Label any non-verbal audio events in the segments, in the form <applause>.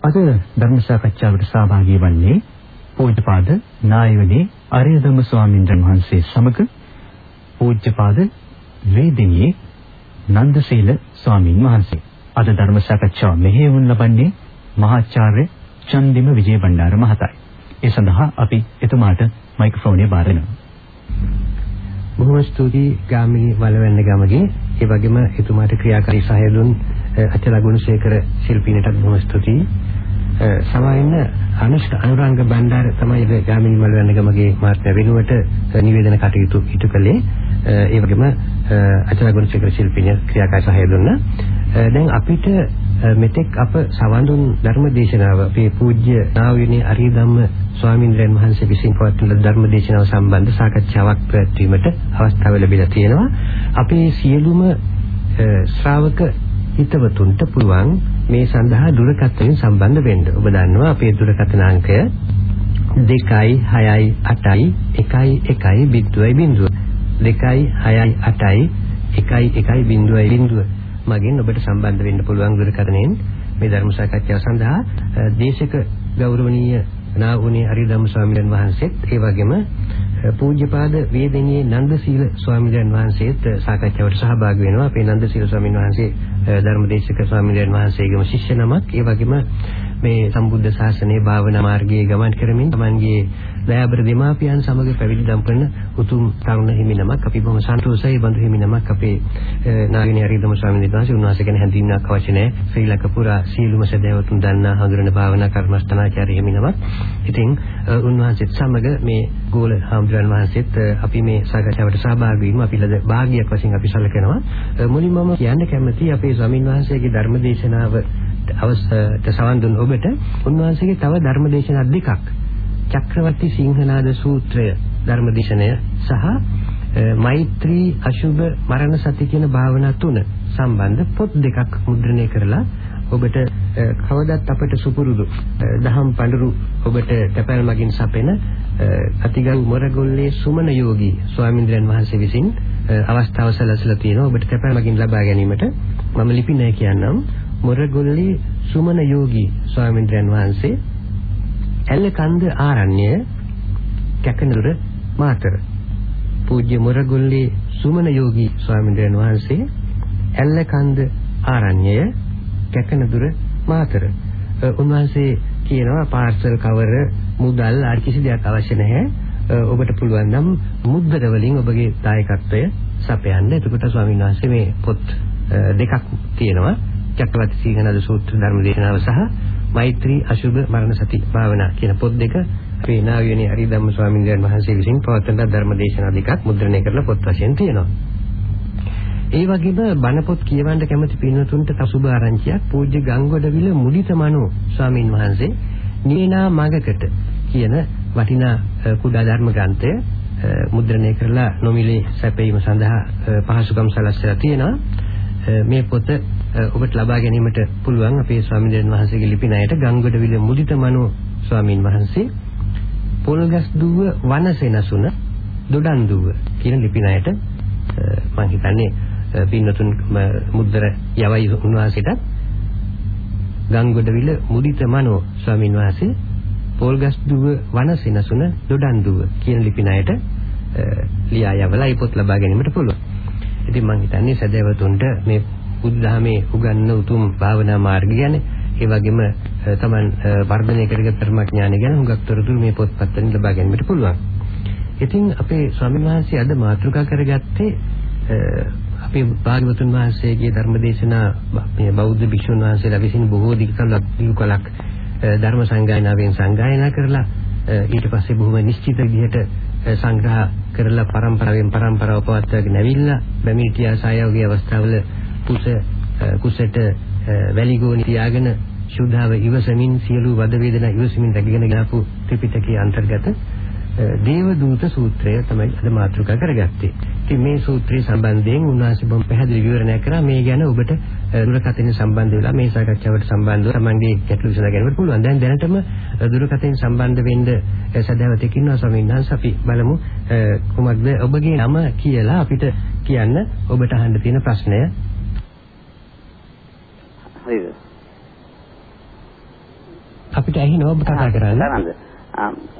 අද ධර්ම සාකච්ඡාවට සහභාගී වන්නේ පූජ්‍යපාද නායවනේ අරියදම්ම ස්වාමීන් වහන්සේ සමග පූජ්‍යපාද වේදිනියේ නන්දසීල ස්වාමීන් වහන්සේ. අද ධර්ම සාකච්ඡාව මෙහෙයවුන් ලබන්නේ මහාචාර්ය චන්දිම විජේබණ්ඩාර මහතායි. ඒ සඳහා අපි එතුමාට මයික්‍රොෆෝනය බාර දෙනවා. බොහොම ස්තුතියි ගාමිණී වලවැන්න ගමගේ ඒ වගේම එතුමාට ක්‍රියාකාරී සහාය දුන් අචල ගුණසේකර ශිල්පීනටත් බොහොම ස්තුතියි. සමාවෙන්න අනුෂ්ක අනුරංග බණ්ඩාර තමයි ගාමිණී වලවැන්න ගමගේ මාත්‍ය වෙනුවට නිවේදන කටයුතු ඉටු කළේ. ඒ වගේම අචල ගුණසේකර ශිල්පීනිය ක්‍රියාකාරී සහාය දුන්නා. දැන් අපිට මෙතෙක් අප සවන් දුන් ධර්ම දේශනාව අපේ පූජ්‍ය නාවිනේ අරියදම්ම ස්වාමීන් වහන්සේ විසින් පවත්වන ධර්ම දේශනාව සම්බන්ධ සාකච්ඡාවක් පැවැත්වීමට අවස්ථාව ලැබිලා තියෙනවා. අපේ සියලුම ශ්‍රාවක හිතවතුන්ට පුළුවන් මේ සඳහා දුරකථනයෙන් සම්බන්ධ වෙන්න. ඔබ දන්නවා අපේ දුරකථන අංකය 2යි 6යි 8යි 1යි 1යි 0.0 2යි 6යි 8යි 1යි 1යි 0.0 මගින් ඔබට සම්බන්ධ වෙන්න පුළුවන් දුරකථනයෙන් මේ ධර්ම සාකච්ඡාව සඳහා දේශක ගෞරවනීය නාගුණේ හරිදම් ස්වාමීන් වහන්සේත් ඒ වගේම පූජ්‍යපාද වේදෙනියේ නන්දසීල ස්වාමීන් වහන්සේත් සාකච්ඡාවට සහභාගී වෙනවා. අපේ නන්දසීල ස්වාමීන් වහන්සේ ධර්මදේශක ස්වාමීන් වහන්සේගේම ශිෂ්‍ය නමක්. ඒ වගේම මේ සම්බුද්ධ ශාසනයේ භාවනා මාර්ගයේ ගමන් කරමින් තමන්ගේ දයාබර දෙමාපියන් සමග පැවිදි දම්පන උතුම් තරුණ හිමිනමක් අපි බොහොම සන්තෝෂයි. බඳු හිමිනමක් අපේ නාගිනී අරිදම ස්වාමීන් වහන්සේ උන්වහන්සේ ගැන හැඳින්වීමක් අවශ්‍ය නැහැ. ශ්‍රී ලංකා පුරා සීලුම සදේවතුන් දන්නා හඳුනන භාවනා කර්මස්ථානාචාර්ය හිමිනමක් ඉතින් උන්වහන්සේත් සමග මේ ගෝල හාමුදුරන් වහන්සේත් අපි මේ සාකච්ඡාවට සහභාගී වීම අපි ලද භාග්‍යයක් වශයෙන් අපි සැලකනවා. මුලින්ම මම කියන්න කැමතියි අපේ ස්වාමීන් වහන්සේගේ ධර්ම දේශනාව අවස්ථට සවන් දුන් ඔබට උන්වහන්සේගේ තව ධර්ම දේශනා දෙකක්. චක්‍රවර්ති සිංහනාද සූත්‍රය ධර්මදේශනය සහ මෛත්‍රී අශුභ මරණ සති කියන භාවනා තුන සම්බන්ධ පොත් දෙකක් මුද්‍රණය කරලා ඔබට කවදත් අපට සුපුරුදු දහම් පඬුරු ඔබට තැපැල් මගින් සපෙන අතිගරු මොරගොල්ලේ සුමන යෝගී ස්වාමීන්ද්‍රයන් වහන්සේ විසින් අවස්ථාව සැලසලා තියෙනවා ඔබට තැපැල් මගින් ලබා ගැනීමට. මම ලිපිනය කියන්නම්. මොරගොල්ලේ සුමන යෝගී ස්වාමීන්ද්‍රයන් වහන්සේ ඇල්ලකන්ද ආරණ්‍ය කැකනදුර මාතර පූජ්‍ය මුරගොල්ලේ සුමන යෝගී ස්වාමීන් වහන්සේ ඇල්ලකන්ද ආරණ්‍ය කැකනදුර මාතර උන්වහන්සේ කියනවා පාර්සල් කවර මුදල් ආදි කිසි දෙයක් අවශ්‍ය නැහැ ඔබට පුළුවන් නම් මුද්දර වලින් ඔබගේ දායකත්වය සපයන්න. එතකොට ස්වාමීන් වහන්සේ මේ පොත් දෙකක් තියෙනවා. චක්‍රවර්ති සීගනද සූත්‍ර ධර්ම දේශනාව සහ මෛත්‍රී අශුභ මරණ සති භාවනා කියන පොත් දෙක අපේ නාවියනේ හරිධම්ම ස්වාමීන් වහන්සේ විසින් පවත්වන ධර්ම දේශනා දෙකක් මුද්‍රණය කරලා පොත් වශයෙන් තියෙනවා. ඒ වගේම බණ පොත් කියවන්න කැමති පින්වතුන්ට තසුබ ආරංචියක් පූජ්‍ය ගංගොඩවිල මුදිතමනෝ ස්වාමීන් වහන්සේ නීනා මගකට කියන වටිනා කුඩා ධර්ම ග්‍රන්ථය මුද්‍රණය කරලා නොමිලේ සැපයීම සඳහා පහසුකම් සලස්සලා තියෙනවා. මේ පොත ඔබට ලබා ගැනීමට පුළුවන් අපේ ස්වාමීන් වහන්සේගේ ලිපි ණයට ගංගොඩවිල මුදිත මනෝ ස්වාමීන් වහන්සේ පොල්ගස් දුව වනසෙනසුන දොඩන් දුව කියන ලිපි ණයට මම හිතන්නේ පින්නතුන් මුද්දර යවයි උන්වහන්සේට ගංගොඩවිල මුදිත මනෝ ස්වාමීන් වහන්සේ පොල්ගස් දුව වනසෙනසුන දොඩන් දුව කියන ලිපි ණයට ලියා යවලා ඒ පොත් ලබා ගැනීමට පුළුවන්. ඉතින් මම හිතන්නේ සදේවතුන්ට මේ බුද්ධාමේ උගන්වන උතුම් භාවනා මාර්ගය ගැන ඒ වගේම තමන් වර්ධනය කරගත් ධර්මඥානය ගැන හුඟක් තොරතුරු මේ පොත්පත් වලින් ලබා ගැනීමට පුළුවන්. ඉතින් අපේ ස්වාමීන් වහන්සේ අද මාතෘකා කරගත්තේ අපේ භාග්‍යවතුන් වහන්සේගේ ධර්මදේශනා මේ බෞද්ධ භික්ෂුන් වහන්සේලා විසින් බොහෝ දිගකලක් ධර්ම සංගායනාවෙන් සංගායනා කරලා ඊට පස්සේ බොහොම නිශ්චිත විදිහට සංග්‍රහ කරලා පරම්පරාවෙන් පරම්පරාව පවත්වාගෙන ඇවිල්ලා බැමිටියා සායෝගී අවස්ථාවල කුස කුසට වැලිගෝනි තියාගෙන ශුද්ධාව ඉවසමින් සියලු වද වේදනා ඉවසමින් රැකගෙන ගාපු ත්‍රිපිටකයේ අන්තර්ගත දේවදූත සූත්‍රය තමයි අද මාතෘකා කරගත්තේ. ඉතින් මේ සූත්‍රය සම්බන්ධයෙන් උන්වහන්සේ බොහොම පැහැදිලි විවරණයක් කරා මේ ගැන ඔබට දුරකථනයෙන් සම්බන්ධ වෙලා මේ සාකච්ඡාවට සම්බන්ධව තමන්ගේ ගැටලු විසඳ ගැනීමට පුළුවන්. දැන් දැනටම දුරකථනයෙන් සම්බන්ධ වෙන්න සදාවතෙක් ඉන්නවා ස්වාමීන් වහන්සේ අපි බලමු කොහොමද ඔබගේ නම කියලා අපිට කියන්න ඔබට අහන්න තියෙන ප්‍රශ්නය හරිද? අපිට ඇහිනව ඔබ කතා කරන්නේ.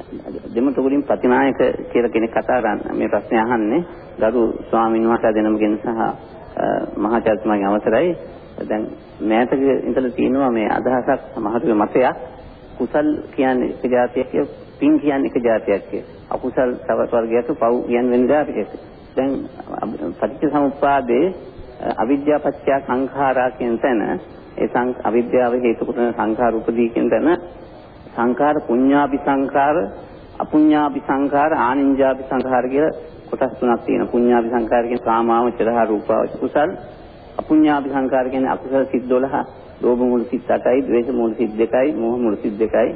දෙමතුගුරින් ප්‍රතිනායක කියලා කෙනෙක් කතා කරන මේ ප්‍රශ්නේ අහන්නේ ගරු ස්වාමීන් වහන්සේ දෙනමගෙන් සහ මහාචාර්යතුමාගේ අවසරයි. දැන් මෑතක ඉඳලා තියෙනවා මේ අදහසක් සමහරුගේ මතයක්. කුසල් කියන්නේ එක જાතියක් කිය පින් කියන්නේ එක જાතියක් කිය අකුසල් තවත් වර්ගයක් පව් කියන්නේ වෙන જાතියක් දැන් පටිච්චසමුප්පාදේ අවිද්‍යා පත්‍ය සංඛාරා කියන තැන ඒ සං අවිද්‍යාව හේතු කොටන සංඛාර උපදී කියන තැන සංඛාර පුඤ්ඤාපි සංඛාර අපුඤ්ඤාපි සංඛාර ආනිඤ්ඤාපි සංඛාර කියලා කොටස් තුනක් තියෙනවා. පුඤ්ඤාපි සංඛාර කියන්නේ කාමාවචර හා රූපාවචර කුසල්. අපුඤ්ඤාපි සංඛාර කියන්නේ අකුසල සිත් 12. ලෝභ මූල සිත් 8යි, ද්වේෂ මූල සිත් 2යි, මෝහ මූල සිත් 2යි.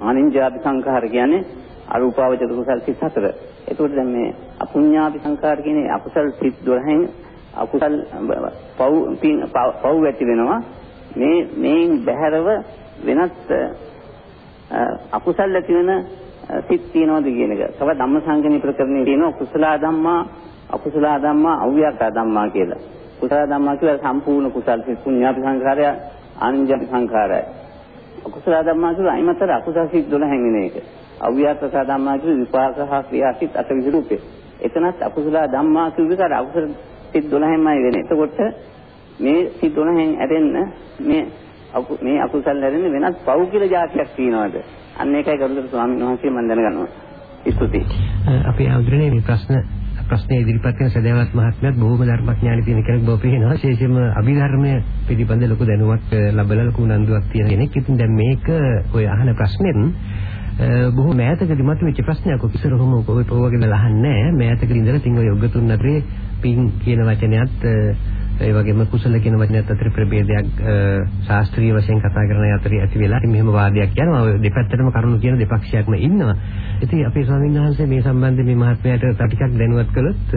ආනිඤ්ඤාපි සංඛාර කියන්නේ අරූපාවචර කුසල් සිත් 4. එතකොට දැන් මේ අපුඤ්ඤාපි සංඛාර කියන්නේ අකුසල් සිත් 12න් අකුසල් පව් පව් ඇති වෙනවා. මේ මේන් බහැරව වෙනත් අකුසල් ඇති වෙන සිත් තියනවාද කියන එක. තව ධම්මසංගණී ප්‍රකරණේ තියෙනවා කුසල ධම්මා අකුසල ධම්මා අව්‍යාක ධම්මා කියලා. කුසල ධම්මා කියලා සම්පූර්ණ කුසල් සිත් පුඤ්ඤාපි සංඛාරය ආනන්ජපි සංඛාරය. අකුසල ධම්මා කියලා අයිමතර අකුසල සිත් 12 වෙන එක. අව්‍යාක ධම්මා කියලා විපාක හා ක්‍රියා සිත් 8 විරුපේ. එතනත් අකුසල ධම්මා කියුවේ අකුසල සිත් 12න්මයි වෙන්නේ. එතකොට මේ සිත් 12න් ඇරෙන්න මේ මේ අකුසල් හැරෙන්නේ වෙනත් පව් කියලා જાතියක් තියනවාද? අන්න ඒකයි ගරුතර ස්වාමීන් වහන්සේ මම දැනගන්නවා. ස්තුතියි. අපි ආන්දරනේ මේ ප්‍රශ්න ප්‍රශ්න ඉදිරිපත් කරන සදේවත් මහත්මයාත් බොහෝම ධර්මඥානි තියෙන කෙනෙක් බව පේනවා. විශේෂයෙන්ම අභිධර්මයේ පිළිබඳ ලොකු දැනුමක් ලැබලා ලොකු උනන්දුවක් තියෙන කෙනෙක්. ඉතින් දැන් මේක ඔය අහන ප්‍රශ්නෙත් බොහෝ මෑතකදී මතුවෙච්ච ප්‍රශ්නයක් ඔක ඉස්සරහම ඔය පොවගෙන ලහන්නේ නැහැ. මෑතකදී ඉඳලා තින් ඔය යොග්ගතුන් අතරේ පින් කියන වචනයත් ඒ වගේම කුසල කියන වචනයත් අතර ප්‍රභේදයක් ශාස්ත්‍රීය වශයෙන් කතා කරන අතරේ ඇති වෙලා මෙහෙම වාදයක් යනවා. ඔය දෙපැත්තටම කරුණු කියන දෙපක්ෂයක්ම ඉන්නවා. ඉතින් අපේ ස්වාමීන් වහන්සේ මේ සම්බන්ධයෙන් මේ මහත්මයාට ටිකක් දැනුවත් කළොත්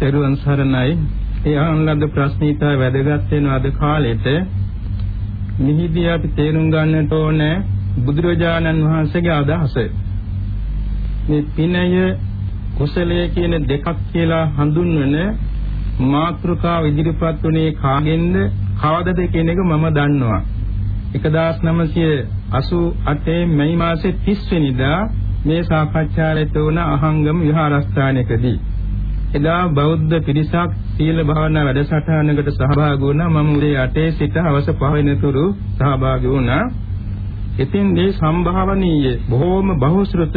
දරුවන් සරණයි. ඒ අහන ප්‍රශ්න ඉතා වැදගත් වෙන අද කාලෙට මිහිදී අපි තේරුම් ගන්නට ඕනේ බුදුරජාණන් වහන්සේගේ අදහස. මේ පිනය කුසලය කියන දෙකක් කියලා හඳුන්වන මාත්‍රකාව ඉදිරිපත් වුණේ කාගෙන්ද? කවදද කියන එක මම දන්නවා. 1988 මැයි මාසේ 30 වෙනිදා මේ සාකච්ඡාලයට වුණ අහංගම විහාරස්ථානයකදී එදා බෞද්ධ පිරිසක් සීල භාවනා වැඩසටහනකට සහභාගී වුණා. මම උදේ 8 සිට හවස 5 වෙනතුරු සහභාගී වුණා. ඉතින්දී සම්භාවනීය බොහෝම බහුශ්‍රත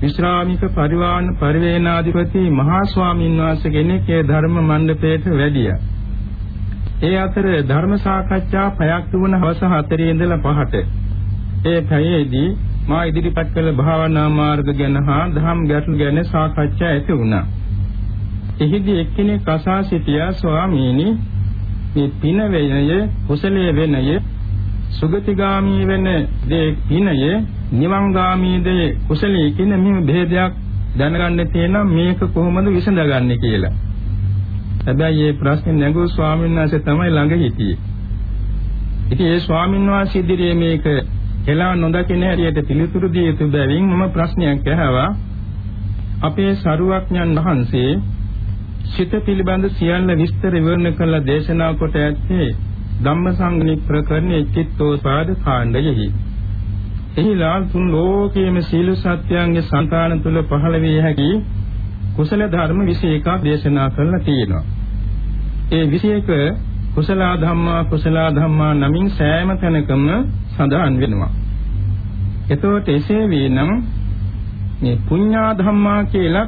විශ්‍රාමික පරිවාන පරිවේනාධිපති මහා ස්වාමීන් වහන්සේ කෙනෙක් ඒ ධර්ම මණ්ඩපයට වැඩියා. ඒ අතර ධර්ම සාකච්ඡා පැයක් තුන හවස 4 ඉඳලා 5ට. ඒ පැයේදී මා ඉදිරිපත් කළ භාවනා මාර්ග ගැන හා ධම් ගැටළු ගැන සාකච්ඡා ඇති වුණා. එහිදී එක්කෙනෙක් අසා සිටියා ස්වාමීනි මේ පින වේනය කුසලයේ වෙනය සුගතිගාමී වෙන දේ පිනය නිවංගාමී දේ කුසලයේ කියන මේ භේදයක් දැනගන්න තියෙනවා මේක කොහොමද විසඳගන්නේ කියලා. හැබැයි මේ ප්‍රශ්නේ නැගූ ස්වාමීන් වහන්සේ තමයි ළඟ හිටියේ. ඉතින් ඒ ස්වාමීන් වහන්සේ ඉදිරියේ මේක කියලා නොදකින හැටියට පිළිතුරු දී යුතු බැවින් මම ප්‍රශ්නයක් අහවා. අපේ සරුවක්ඥන් වහන්සේ සිත පිළිබඳ සියල්ල විස්තර විවරණ කළ දේශනා කොට ඇත්තේ ධම්මසංගණි ප්‍රකරණයේ චිත්තෝපාද කාණ්ඩයෙහි එහිලා තුන් ලෝකයේම සීල සත්‍යයන්ගේ సంతාන තුල පහළ විය හැකි කුසල ධර්ම 21ක් දේශනා කරලා තියෙනවා. ඒ 21 කුසල ධම්මා කුසල ධම්මා නමින් සෑම තැනකම සඳහන් වෙනවා. එතකොට එසේ වීනම් මේ පුඤ්ඤා ධම්මා කියලා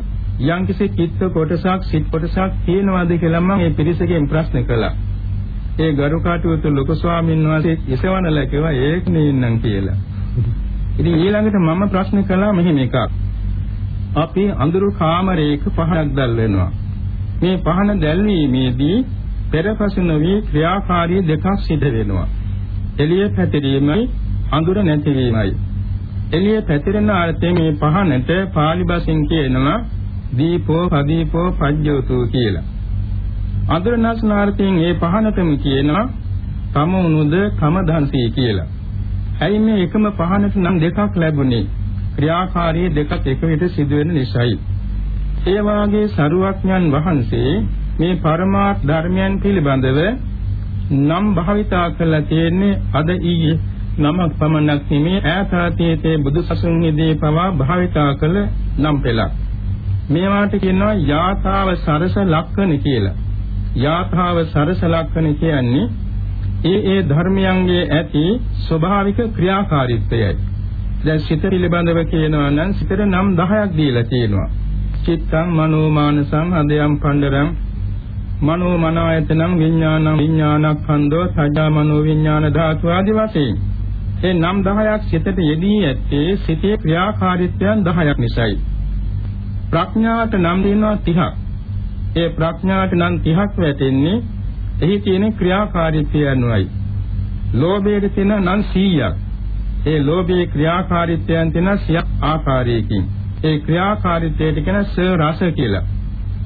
යම්කිසි චිත්ත කොටසක් සිත් කොටසක් තියෙනවද කියලා මම මේ පිරිසකින් ප්‍රශ්න කළා. ඒ ගරු කටයුතු ලොකු ස්වාමීන් වහන්සේ ඉසවනල කිව්වා ඒක නෙන්නම් කියලා. ඉතින් ඊළඟට මම ප්‍රශ්න කළා මෙහෙම එකක්. අපි අඳුරු කාමරයක පහනක් දැල්වෙනවා. මේ පහන දැල්වීමේදී පෙරපසු නොවි ක්‍රියාකාරී දෙකක් සිදු වෙනවා. එළිය පැතිරීමයි අඳුර නැතිවීමයි. එළිය පැතිරෙන අර්ථයේ මේ පහනට පාලි භාෂෙන් කියනවා දීපෝ පදීපෝ පජ්ජෝතු කියලා. අඳුර නැස්නාර්ථයෙන් මේ පහනටම කියනවා තම උනුද කම දන්සී කියලා. ඇයි මේ එකම පහනට නම් දෙකක් ලැබුණේ? ක්‍රියාකාරී දෙකක් එක විට සිදුවෙන නිසායි. ඒ වාගේ සරුවක්ඥන් වහන්සේ මේ පරමාර්ථ ධර්මයන් පිළිබඳව නම් භාවිතා කරලා තියෙන්නේ අද ඊයේ නමක් පමණක් නෙමේ ඈත අතීතයේ බුදුසසුන්ෙහිදී පවා භාවිතා කළ නම් පෙළක්. මේවාට කියනවා යාථාව සරස ලක්ෂණ කියලා. යාථාව සරස ලක්ෂණ කියන්නේ ඒ ඒ ධර්මයන්ගේ ඇති ස්වභාවික ක්‍රියාකාරීත්වයයි. දැන් සිත පිළිබඳව කියනවා නම් සිතට නම් 10ක් දීලා තියෙනවා. චිත්තං මනෝමානසං හදයන් පණ්ඩරං මනෝ මනායතනං විඥානං විඥානක්ඛන්தோ සජා මනෝ විඥාන ධාතු ආදි වශයෙන් ඒ නම් 10ක් සිතට යෙදී ඇත්තේ සිතේ ක්‍රියාකාරීත්වයන් 10ක් නිසායි ප්‍රඥාවට නම් දෙනවා 30ක් ඒ ප්‍රඥාවට නම් 30ක් වැටෙන්නේ එහි තියෙන ක්‍රියාකාරීත්වය අනුවයි ලෝභයේ තියෙන නම් 100ක් ඒ ලෝභයේ ක්‍රියාකාරීත්වයන් තියෙන 100ක් ආකාරයකින් ඒ ක්‍රියාකාරීත්වයට කියන ස රස කියලා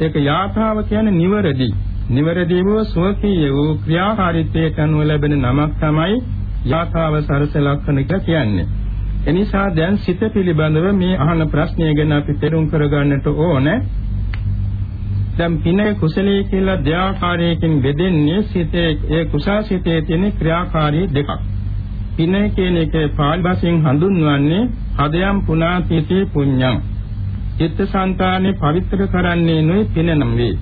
ඒක යාථාව කියන්නේ නිවරදි. නිවරදි වූ ස්වකීය වූ ක්‍රියාකාරීත්වයට අනුව ලැබෙන නමක් තමයි යාථාව සරස ලක්ෂණ කියලා කියන්නේ. එනිසා දැන් සිත පිළිබඳව මේ අහන ප්‍රශ්නය ගැන අපි තේරුම් කරගන්නට ඕනේ. දැන් පිනේ කුසලයේ කියලා දෙආකාරයකින් බෙදෙන්නේ සිතේ ඒ කුසල් සිතේ තියෙන ක්‍රියාකාරී දෙකක්. පිනේ කියන එක පාලි භාෂෙන් හඳුන්වන්නේ හදයන් පුනාතිති පුඤ්ඤං චිත්තසංතානෙ පවිත්‍ර කරන්නේ නොයි පිනනම් වේ.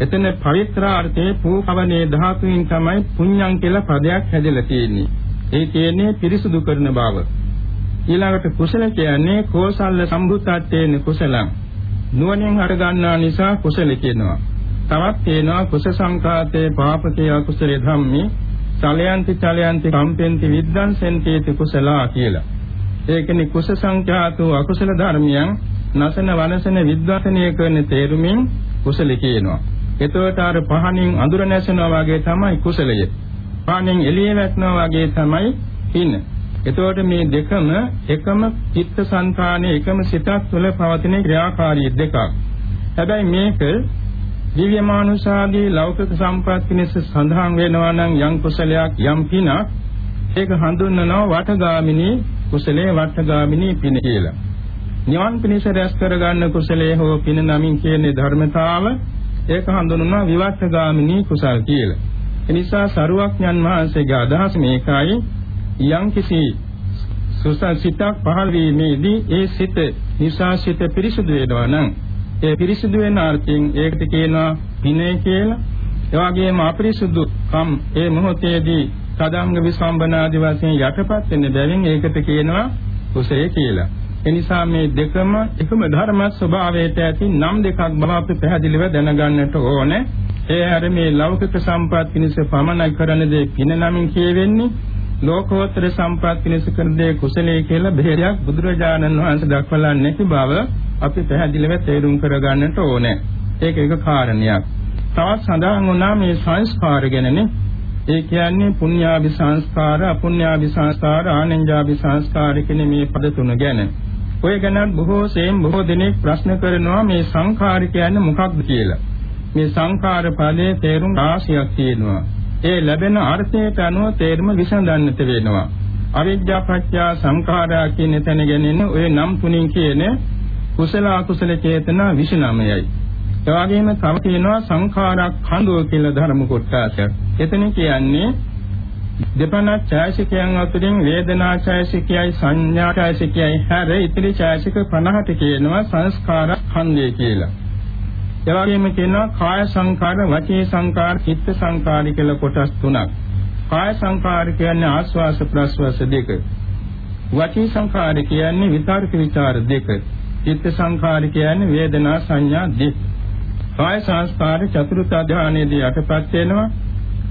එතන පවිත්‍රාර්ථයේ පූකවනේ ධාතුවෙන් තමයි පුඤ්ඤං කියලා පදයක් හැදලා තියෙන්නේ. ඒ කියන්නේ පිරිසුදු කරන බව. ඊළඟට කුසල කියන්නේ කෝසල්ල සම්බුද්ධත්වයෙන් කුසලං. නුවණින් අර ගන්නා නිසා කුසල කියනවා. තවත් තියෙනවා කුස සංකාතේ පාපකේ අකුසලේ ධම්මේ චලයන්ති චලයන්ති කම්පෙන්ති විද්දංසෙන්ති කුසලා කියලා. ඒ කියන්නේ කුස සංඛ්‍යාතු අකුසල ධර්මයන් නසන වනසන විද්වසනය කරන තේරුමින් කුසල කියනවා. එතකොට අර පහනින් අඳුර නැසෙනවා වගේ තමයි කුසලය. පහනින් එළිය වැටෙනවා වගේ තමයි පින. එතකොට මේ දෙකම එකම චිත්ත සංකානේ එකම සිතක් තුළ පවතින ක්‍රියාකාරී දෙකක්. හැබැයි මේක දිව්‍යමානුෂාදී ලෞකික සම්පත් පිණිස සඳහන් වෙනවා නම් යම් කුසලයක් යම් පිනක් ඒක හඳුන්වනවා වටගාමිනී කුසලයේ වටගාමිනී පින කියලා. නිවන් පිණිස රැස් කරගන්න කුසලයේ හෝ පින නමින් කියන්නේ ධර්මතාව ඒක හඳුන්වනවා විවට්ඨගාමිනී කුසල් කියලා. එනිසා සරුවක්ඥන් වහන්සේගේ අදහස මේකයි යම් කිසි සුසසිතක් පහළ වීමේදී ඒ සිත නිසා සිත පිරිසුදු වෙනවා නම් ඒ පිරිසුදු වෙන අර්ථයෙන් ඒකට කියනවා පිනේ කියලා. ඒ වගේම අපිරිසුදු කම් ඒ මොහොතේදී තදංග විසම්බනාදි වශයෙන් යටපත් වෙන බැවින් ඒකට කියනවා කුසය කියලා. එනිසා මේ දෙකම එකම ධර්ම ස්වභාවයට ඇති නම් දෙකක් බව අපි පැහැදිලිව දැනගන්නට ඕනේ. ඒ හැර මේ ලෞකික සම්පත් පිණිස පමණයි කරන දේ පින නමින් කියවෙන්නේ ලෝකෝත්තර සම්පත් පිණිස කරන දේ කුසලයේ කියලා බෙහෙරයක් බුදුරජාණන් වහන්සේ දක්වලා නැති බව අපි පැහැදිලිව තේරුම් කරගන්නට ඕනේ. ඒක එක කාරණයක්. තවත් සඳහන් වුණා මේ සංස්කාර ගැනනේ ඒ කියන්නේ පුඤ්ඤාභි සංස්කාර, අපුඤ්ඤාභි සංස්කාර, ආනෙන්ජාභි සංස්කාර කියන මේ පද තුන ගැන. ඔය ගැන බොහෝ සෙයින් බොහෝ දෙනෙක් ප්‍රශ්න කරනවා මේ සංඛාර කියන්නේ මොකක්ද කියලා. මේ සංඛාර පදයේ තේරුම් රාශියක් තියෙනවා. ඒ ලැබෙන අර්ථයට අනුව තේරුම විසඳන්නට වෙනවා. අවිද්‍යා පත්‍යා සංඛාරා කියන තැන ගැනෙන ඔය නම් තුنين කියන කුසල අකුසල චේතනා 29යි. ඒ වගේම තව තියෙනවා සංඛාරා කඳෝ කියලා ධර්ම කොටසක්. එතන කියන්නේ දෙපණ ඡායසිකයන් අතරින් වේදනා ඡායසිකයයි සංඥා ඡායසිකයයි හැර ඉතිරි ඡායසික 50ට කියනවා සංස්කාර ඛණ්ඩය කියලා. ඒ වගේම කියනවා කාය සංකාර, වචී සංකාර, චිත්ත සංකාර කියලා කොටස් තුනක්. කාය සංකාර කියන්නේ ආස්වාස ප්‍රස්වාස දෙක. වචී සංකාර කියන්නේ විතර්ක ਵਿਚාර දෙක. චිත්ත සංකාර කියන්නේ වේදනා සංඥා දෙක. කාය සංස්කාර චතුර්ථ ධානයේදී යටපත් වෙනවා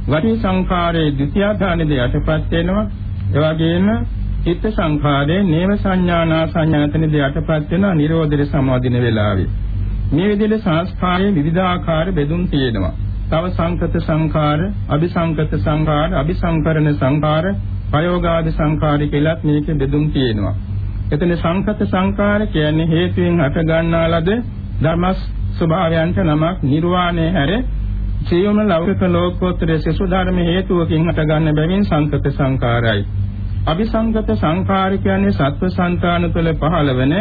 වටි සංඛාරයේ ද්විතිය ධානයේ යටපත් වෙනවා. ඒ වගේම චිත්ත සංඛාරයේ නේව සංඥානා සංඥාතනයේ යටපත් වෙනවා නිරෝධය සමාදින වෙලාවේ. මේ විදිහට සංස්කාරයේ විවිධාකාර බෙදුම් තියෙනවා. තව සංකත සංකාර, අபிසංකත සංකාර, අபிසංකරණ සංකාර, ප්‍රයෝගාදි සංකාර කියලාත් මේකේ බෙදුම් තියෙනවා. එතන සංකත සංකාර කියන්නේ හේතුයෙන් හට ගන්නා ලද ධර්ම ස්වභාවයන්ට නමක් නිර්වාණය හැර සියුම් ලෞකික ලෝකෝත්තර සසු ධර්ම හේතුවකින් හට ගන්න බැවින් සංකත සංකාරයි. අபிසංකත සංකාර කියන්නේ සත්ව సంతාන තුළ පහළවෙන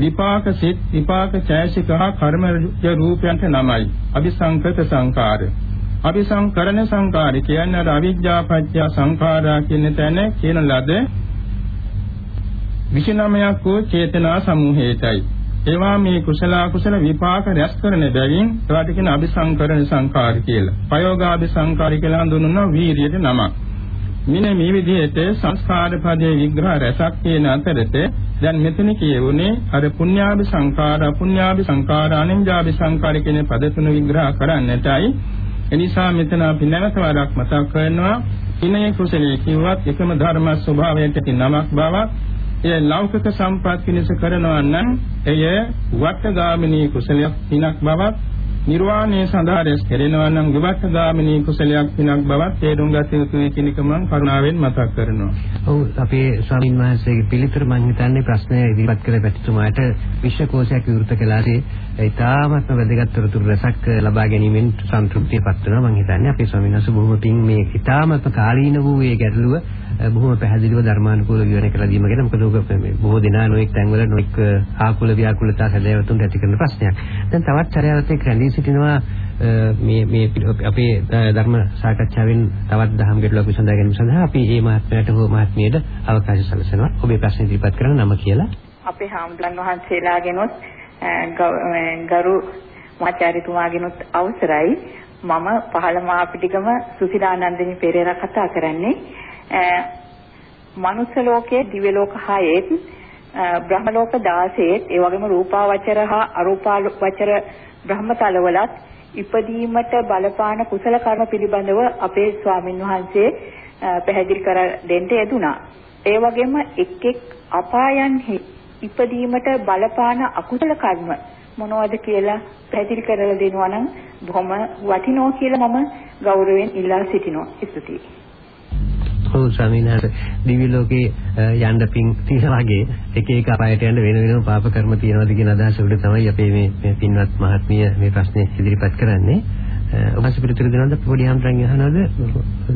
විපාක සිත් විපාක ඡායසික හා කර්මජ රූපයන්ට නමයි අபிසංකත සංකාර අபிසංකරණ සංකාර කියන්නේ අවිජ්ජා පත්‍ය සංඛාරා කියන තැන කියන ලද 29ක් වූ චේතනා සමූහයටයි ඒවා මේ කුසල කුසල විපාක රැස් කරන බැවින් ඒවාට කියන අபிසංකරණ සංකාර කියලා. ප්‍රයෝගාභිසංකාර කියලා හඳුන්වනවා වීරියට නමක්. මෙන්න මේ විදිහට සංස්කාර පදයේ විග්‍රහ රැසක් කියන අතරත දැන් මෙතන කියුනේ අර පුඤ්ඤාභි සංකාර අපුඤ්ඤාභි සංකාර අනිඤ්ඤාභි සංකාර කියන පද තුන විග්‍රහ කරන්නටයි. එනිසා මෙතන අපි නැවත වරක් මතක් කරනවා. ඉනේ කුසලයේ කිව්වත් එකම ධර්ම ස්වභාවයට නමක් බවක්. එය ලෞකික සම්පත් පිණිස කරනවා නම් එය වට්ටගාමිනී කුසලයක් පිනක් බවක්. නිර්වාණය සඳහා රැස් කෙරෙනවා නම් විවට්ටගාමිනී කුසලයක් පිනක් බවක් තේරුම් ගත යුතුයි කියන එක මම කරුණාවෙන් මතක් කරනවා. ඔව් අපේ ස්වාමීන් වහන්සේගේ පිළිතුර මම හිතන්නේ ප්‍රශ්නය ඉදිරිපත් කළ පැතිතුමාට විශ්වකෝෂයක් විවෘත කළාසේ ඉතාමත්ම වැදගත් තොරතුරු රසක් ලබා ගැනීමෙන් සන්තුෂ්ටියපත් වෙනවා මම හිතන්නේ අපේ ස්වාමීන් වහන්සේ බොහොම පිං මේ ඉතාමත්ම කාලීන වූ මේ ගැටලුව බොහොම පැහැදිලිව ධර්මානුකූලව විවරණය කළ දීම ගැන මොකද ඔබ බොහෝ දෙනා නොඑක් තැන්වල නොඑක් ආකුල ව්‍යාකුලතා සැදැවතුන් ඇති කරන ප්‍රශ්නයක්. දැන් තවත් චර්යාවත් එක්ක රැඳී සිටිනවා මේ මේ අපේ ධර්ම සාකච්ඡාවෙන් තවත් දහම් ගැටලුවක් විසඳා ගැනීම සඳහා අපි මේ මහත්මයාට හෝ මහත්මියට අවකාශය සැලසෙනවා. ඔබේ ප්‍රශ්න ඉදිරිපත් කරන නම කියලා. අපේ හාමුදුරන් වහන්සේලාගෙනොත් ගරු මාචාරිතුමාගෙනුත් අවසරයි මම පහළ මාපිටිගම සුසිලානන්දිනී පෙරේරා කතා කරන්නේ මනුස්ස ලෝකයේ දිව්‍ය ලෝක 6ෙත් බ්‍රහ්ම ලෝක 16ෙත් ඒ වගේම රූපාවචර හා අරූපාවචර බ්‍රහ්මතලවලත් ඉපදීමට බලපාන කුසල කර්ම පිළිබඳව අපේ ස්වාමින් වහන්සේ පැහැදිලි කර දෙන්න යෙදුනා. ඒ වගේම එක් එක් අපායන්හි ඉපදීමට බලපාන අකුසල කර්ම මොනවද කියලා පැහැදිලි කරලා දෙනවා නම් බොහොම වටිනවා කියලා මම ගෞරවයෙන් ඉල්ලා සිටිනවා. ස්තුතියි. ඔව් ස්වාමීන් වහන්සේ දිව්‍ය ලෝකේ යන්න පින් තියනා වගේ එක එක අපායට යන්න වෙන වෙනම පාප කර්ම තියනවාද කියන අදහස උඩ තමයි අපි මේ පින්වත් මහත්මිය මේ ප්‍රශ්නේ ඉදිරිපත් කරන්නේ. ඔබ පිළිතුරු දෙනවද පොඩි හම්රන් අහනවද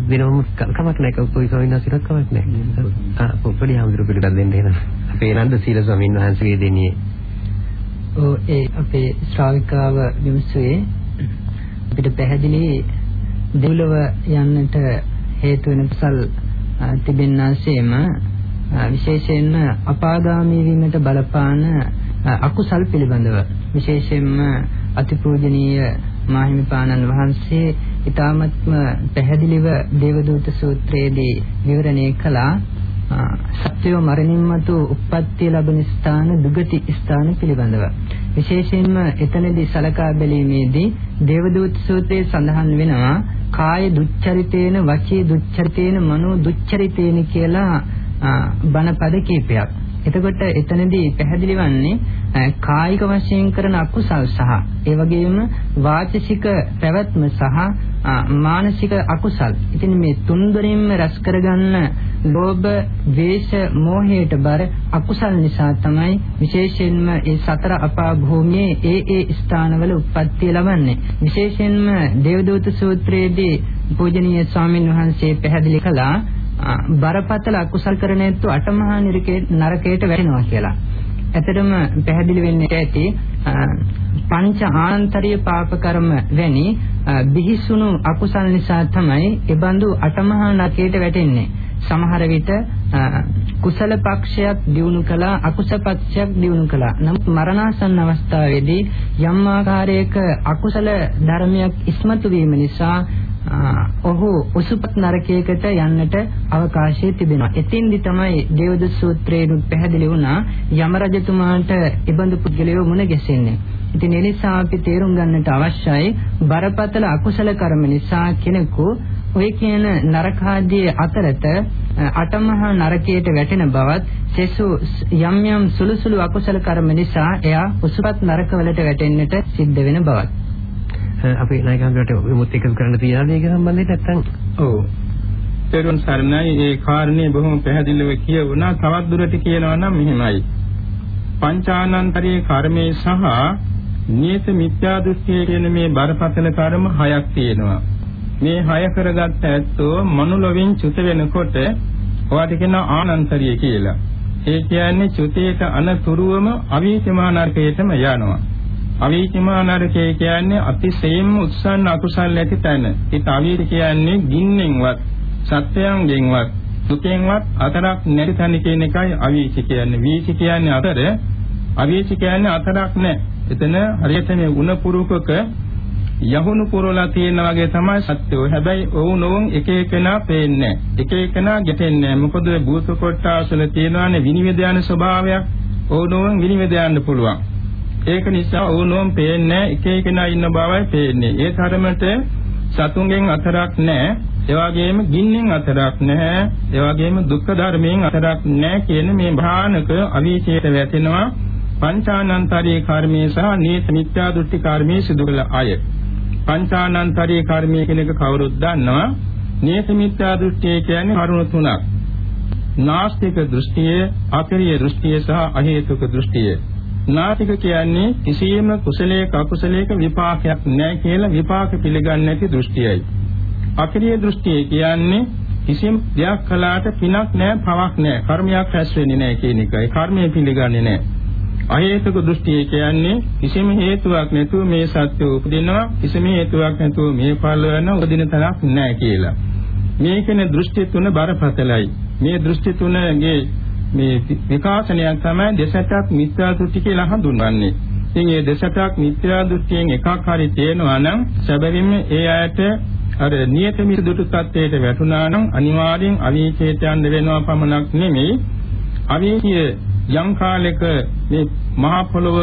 වෙනම කමක් නැහැ කොයි වහන්සේට කමක් නැහැ. ආ පොඩි හම්දුරු පිළිතුරු දෙන්න එනවා. අපේ නන්ද සීල ස්වාමීන් වහන්සේගේ දෙන්නේ. ඔව් ඒ අපේ ශ්‍රාවිකාව විමසුවේ අපිට පැහැදිලි දෙව්ලොව යන්නට හේතු වෙන කුසල් තිබෙන්නාseම විශේෂයෙන්ම අපාගාමී වීමට බලපාන අකුසල් පිළිබඳව. විශේෂයෙන්ම අතිපූජනීය මාහිමිපාණන් වහන්සේ ඊ타මත්ම පැහැදිලිව දේවදූත සූත්‍රයේදී විවරණය කළා. සත්‍යව මරණින් මතු උප්පත්තිය ලැබෙන ස්ථාන දුගති ස්ථාන පිළිබඳව. විශේෂයෙන්ම එතනදී සලකා බැලීමේදී දේවදූත සූත්‍රයේ සඳහන් වෙනවා කාය දුච්චරිතේන වචී දුච්චරිතේන මනෝ දුච්චරිතේන කියලා බණපද කීපයක්. එතකොට එතනදී පැහැදිලි වන්නේ කායික වශයෙන් කරන අකුසල් සහ ඒ වගේම වාචසික පැවැත්ම සහ මානසික අකුසල්. ඉතින් මේ තුන්දරින්ම රැස් කරගන්න ලෝභ, ද්වේෂ, මෝහයට බර අකුසල් නිසා තමයි විශේෂයෙන්ම ඒ සතර අපා භූමියේ ඒ ඒ ස්ථානවල උප්පත්තිය ලබන්නේ. විශේෂයෙන්ම දේවදූත සූත්‍රයේදී පූජනීය ස්වාමින් වහන්සේ පැහැදිලි කළා බරපතල අකුසල් කරන ඇත්තෝ අටමහා නරකයට වැටෙනවා කියලා. ඇත්තටම පැහැදිලි වෙන්නේ ඇති පංච ආනන්තරීය පාප කර්ම වැනි බිහිසුණු අකුසල් නිසා තමයි ඒ බඳු අටමහා නරකයට වැටෙන්නේ. සමහර විට කුසල පක්ෂයක් දියුණු කළා අකුසල පක්ෂයක් දියුණු කළා. නමුත් මරණාසන්න අවස්ථාවේදී යම් ආකාරයක අකුසල ධර්මයක් ඉස්මතු වීම නිසා ඔහු උසුපත් නරකයකට යන්නට අවකාශය තිබෙනවා. එතින්දි තමයි දේවදූත සූත්‍රයේ පැහැදිලි වුණා යම රජතුමාට ඉබඳු පුද්ගලයෝ මුණ ගැසෙන්නේ. ඉතින් ඒ නිසා අපි තේරුම් ගන්නට අවශ්‍යයි බරපතල අකුසල කර්ම නිසා කෙනෙකු ඔය කියන නරකාදී අතරත අටමහා නරකයට වැටෙන බවත් සෙසු යම් යම් සුළු සුළු අකුසල කර්ම නිසා එයා උසුපත් නරකවලට වැටෙන්නට සිද්ධ වෙන බවත්. අපේ නායකයන්ට විමුක්ති එකතු කරන්න තියනද ඒක සම්බන්ධයෙන් නැත්නම් ඔව්. තෙරුවන් සරණයි. ඒ කාරණේ බොහොම පැහැදිලිව කියවුණා. තවත් දුරට කියනවා නම් මෙහිමයි. පංචානන්තරයේ කර්මයේ සහ නියත මිත්‍යා දෘෂ්ටිය කියන මේ බරපතල කර්ම හයක් තියෙනවා. මේ හය කරගත්ත ඇත්තෝ මනුලොවින් චුත වෙනකොට ඔයාට කියන ආනන්තරිය කියලා. ඒ කියන්නේ චුතේට අනතුරුවම අවීතමා නරකයටම යනවා. අවීචිමා නරකය කියන්නේ අතිශයින්ම උත්සන්න අකුසල් ඇති තැන. ඒත් අවීච කියන්නේ ගින්නෙන්වත් සත්‍යයන්ගෙන්වත් දුකෙන්වත් අතරක් නැති තැන කියන එකයි අවීච කියන්නේ. වීච කියන්නේ අතර අවීච කියන්නේ අතරක් නැහැ. එතන හරියට මේ ಗುಣ පුරුකක යහුණු පුරවලා තියෙන වගේ තමයි සත්‍යෝ. හැබැයි ඔවුන් ඔවුන් එක එකනා පේන්නේ එක එකනා ගැටෙන්නේ මොකද භූත කොටාසල තියෙනවානේ විනිවිද යන ස්වභාවයක්. ඔවුන් ඔවුන් විනිවිද යන්න පුළුවන්. ඒක නිසා ඔවුන් ඔවුන් පේන්නේ එක එකනා ඉන්න බවයි පේන්නේ. ඒ තරමට සතුන්ගෙන් අතරක් නැහැ. ඒ වගේම ගින්නෙන් අතරක් නැහැ. ඒ වගේම දුක්ඛ ධර්මයෙන් අතරක් නැහැ කියන මේ භානක අවීචයට වැටෙනවා. පංචානන්තරී කර්මයේ සහ නීත මිත්‍යා දෘෂ්ටි කර්මයේ සිදු කළ අය. පංචානන්තරී කර්මය කියන එක කවුරුත් දන්නවා. නීත මිත්‍යා දෘෂ්ටිය කියන්නේ කරුණු තුනක්. නාස්තික දෘෂ්ටිය, අපරිය දෘෂ්ටිය සහ අහේතුක දෘෂ්ටිය. නාතික කියන්නේ කිසියම් කුසලයක අකුසලයක විපාකයක් නැහැ කියලා විපාක පිළිගන්නේ නැති දෘෂ්ටියයි. අපරිය දෘෂ්ටිය කියන්නේ කිසිම දෙයක් කළාට පිනක් නැහැ, පවක් නැහැ, කර්මයක් රැස් වෙන්නේ නැහැ කියන එකයි. කර්මය පිළිගන්නේ නැහැ. අහේතුක දෘෂ්ටිය කියන්නේ කිසිම හේතුවක් නැතුව මේ සත්‍ය උපදිනවා කිසිම හේතුවක් නැතුව මේ ඵල වෙන උපදින තරක් නැහැ කියලා. මේ කියන දෘෂ්ටි තුන බරපතලයි. මේ දෘෂ්ටි තුනගේ මේ විකාශනයක් තමයි දසටක් මිත්‍යා දෘෂ්ටි කියලා හඳුන්වන්නේ. ඉතින් මේ දසටක් මිත්‍යා දෘෂ්ටියෙන් එකක් හරි තේනවා නම් සැබවින්ම ඒ අයට අර නියත මිදුතු තත්ත්වයට වැටුණා නම් අනිවාර්යෙන් අවීචයට යන්න වෙනවා පමණක් නෙමෙයි අවීචය යම් කාලයක මේ මහා පොළොව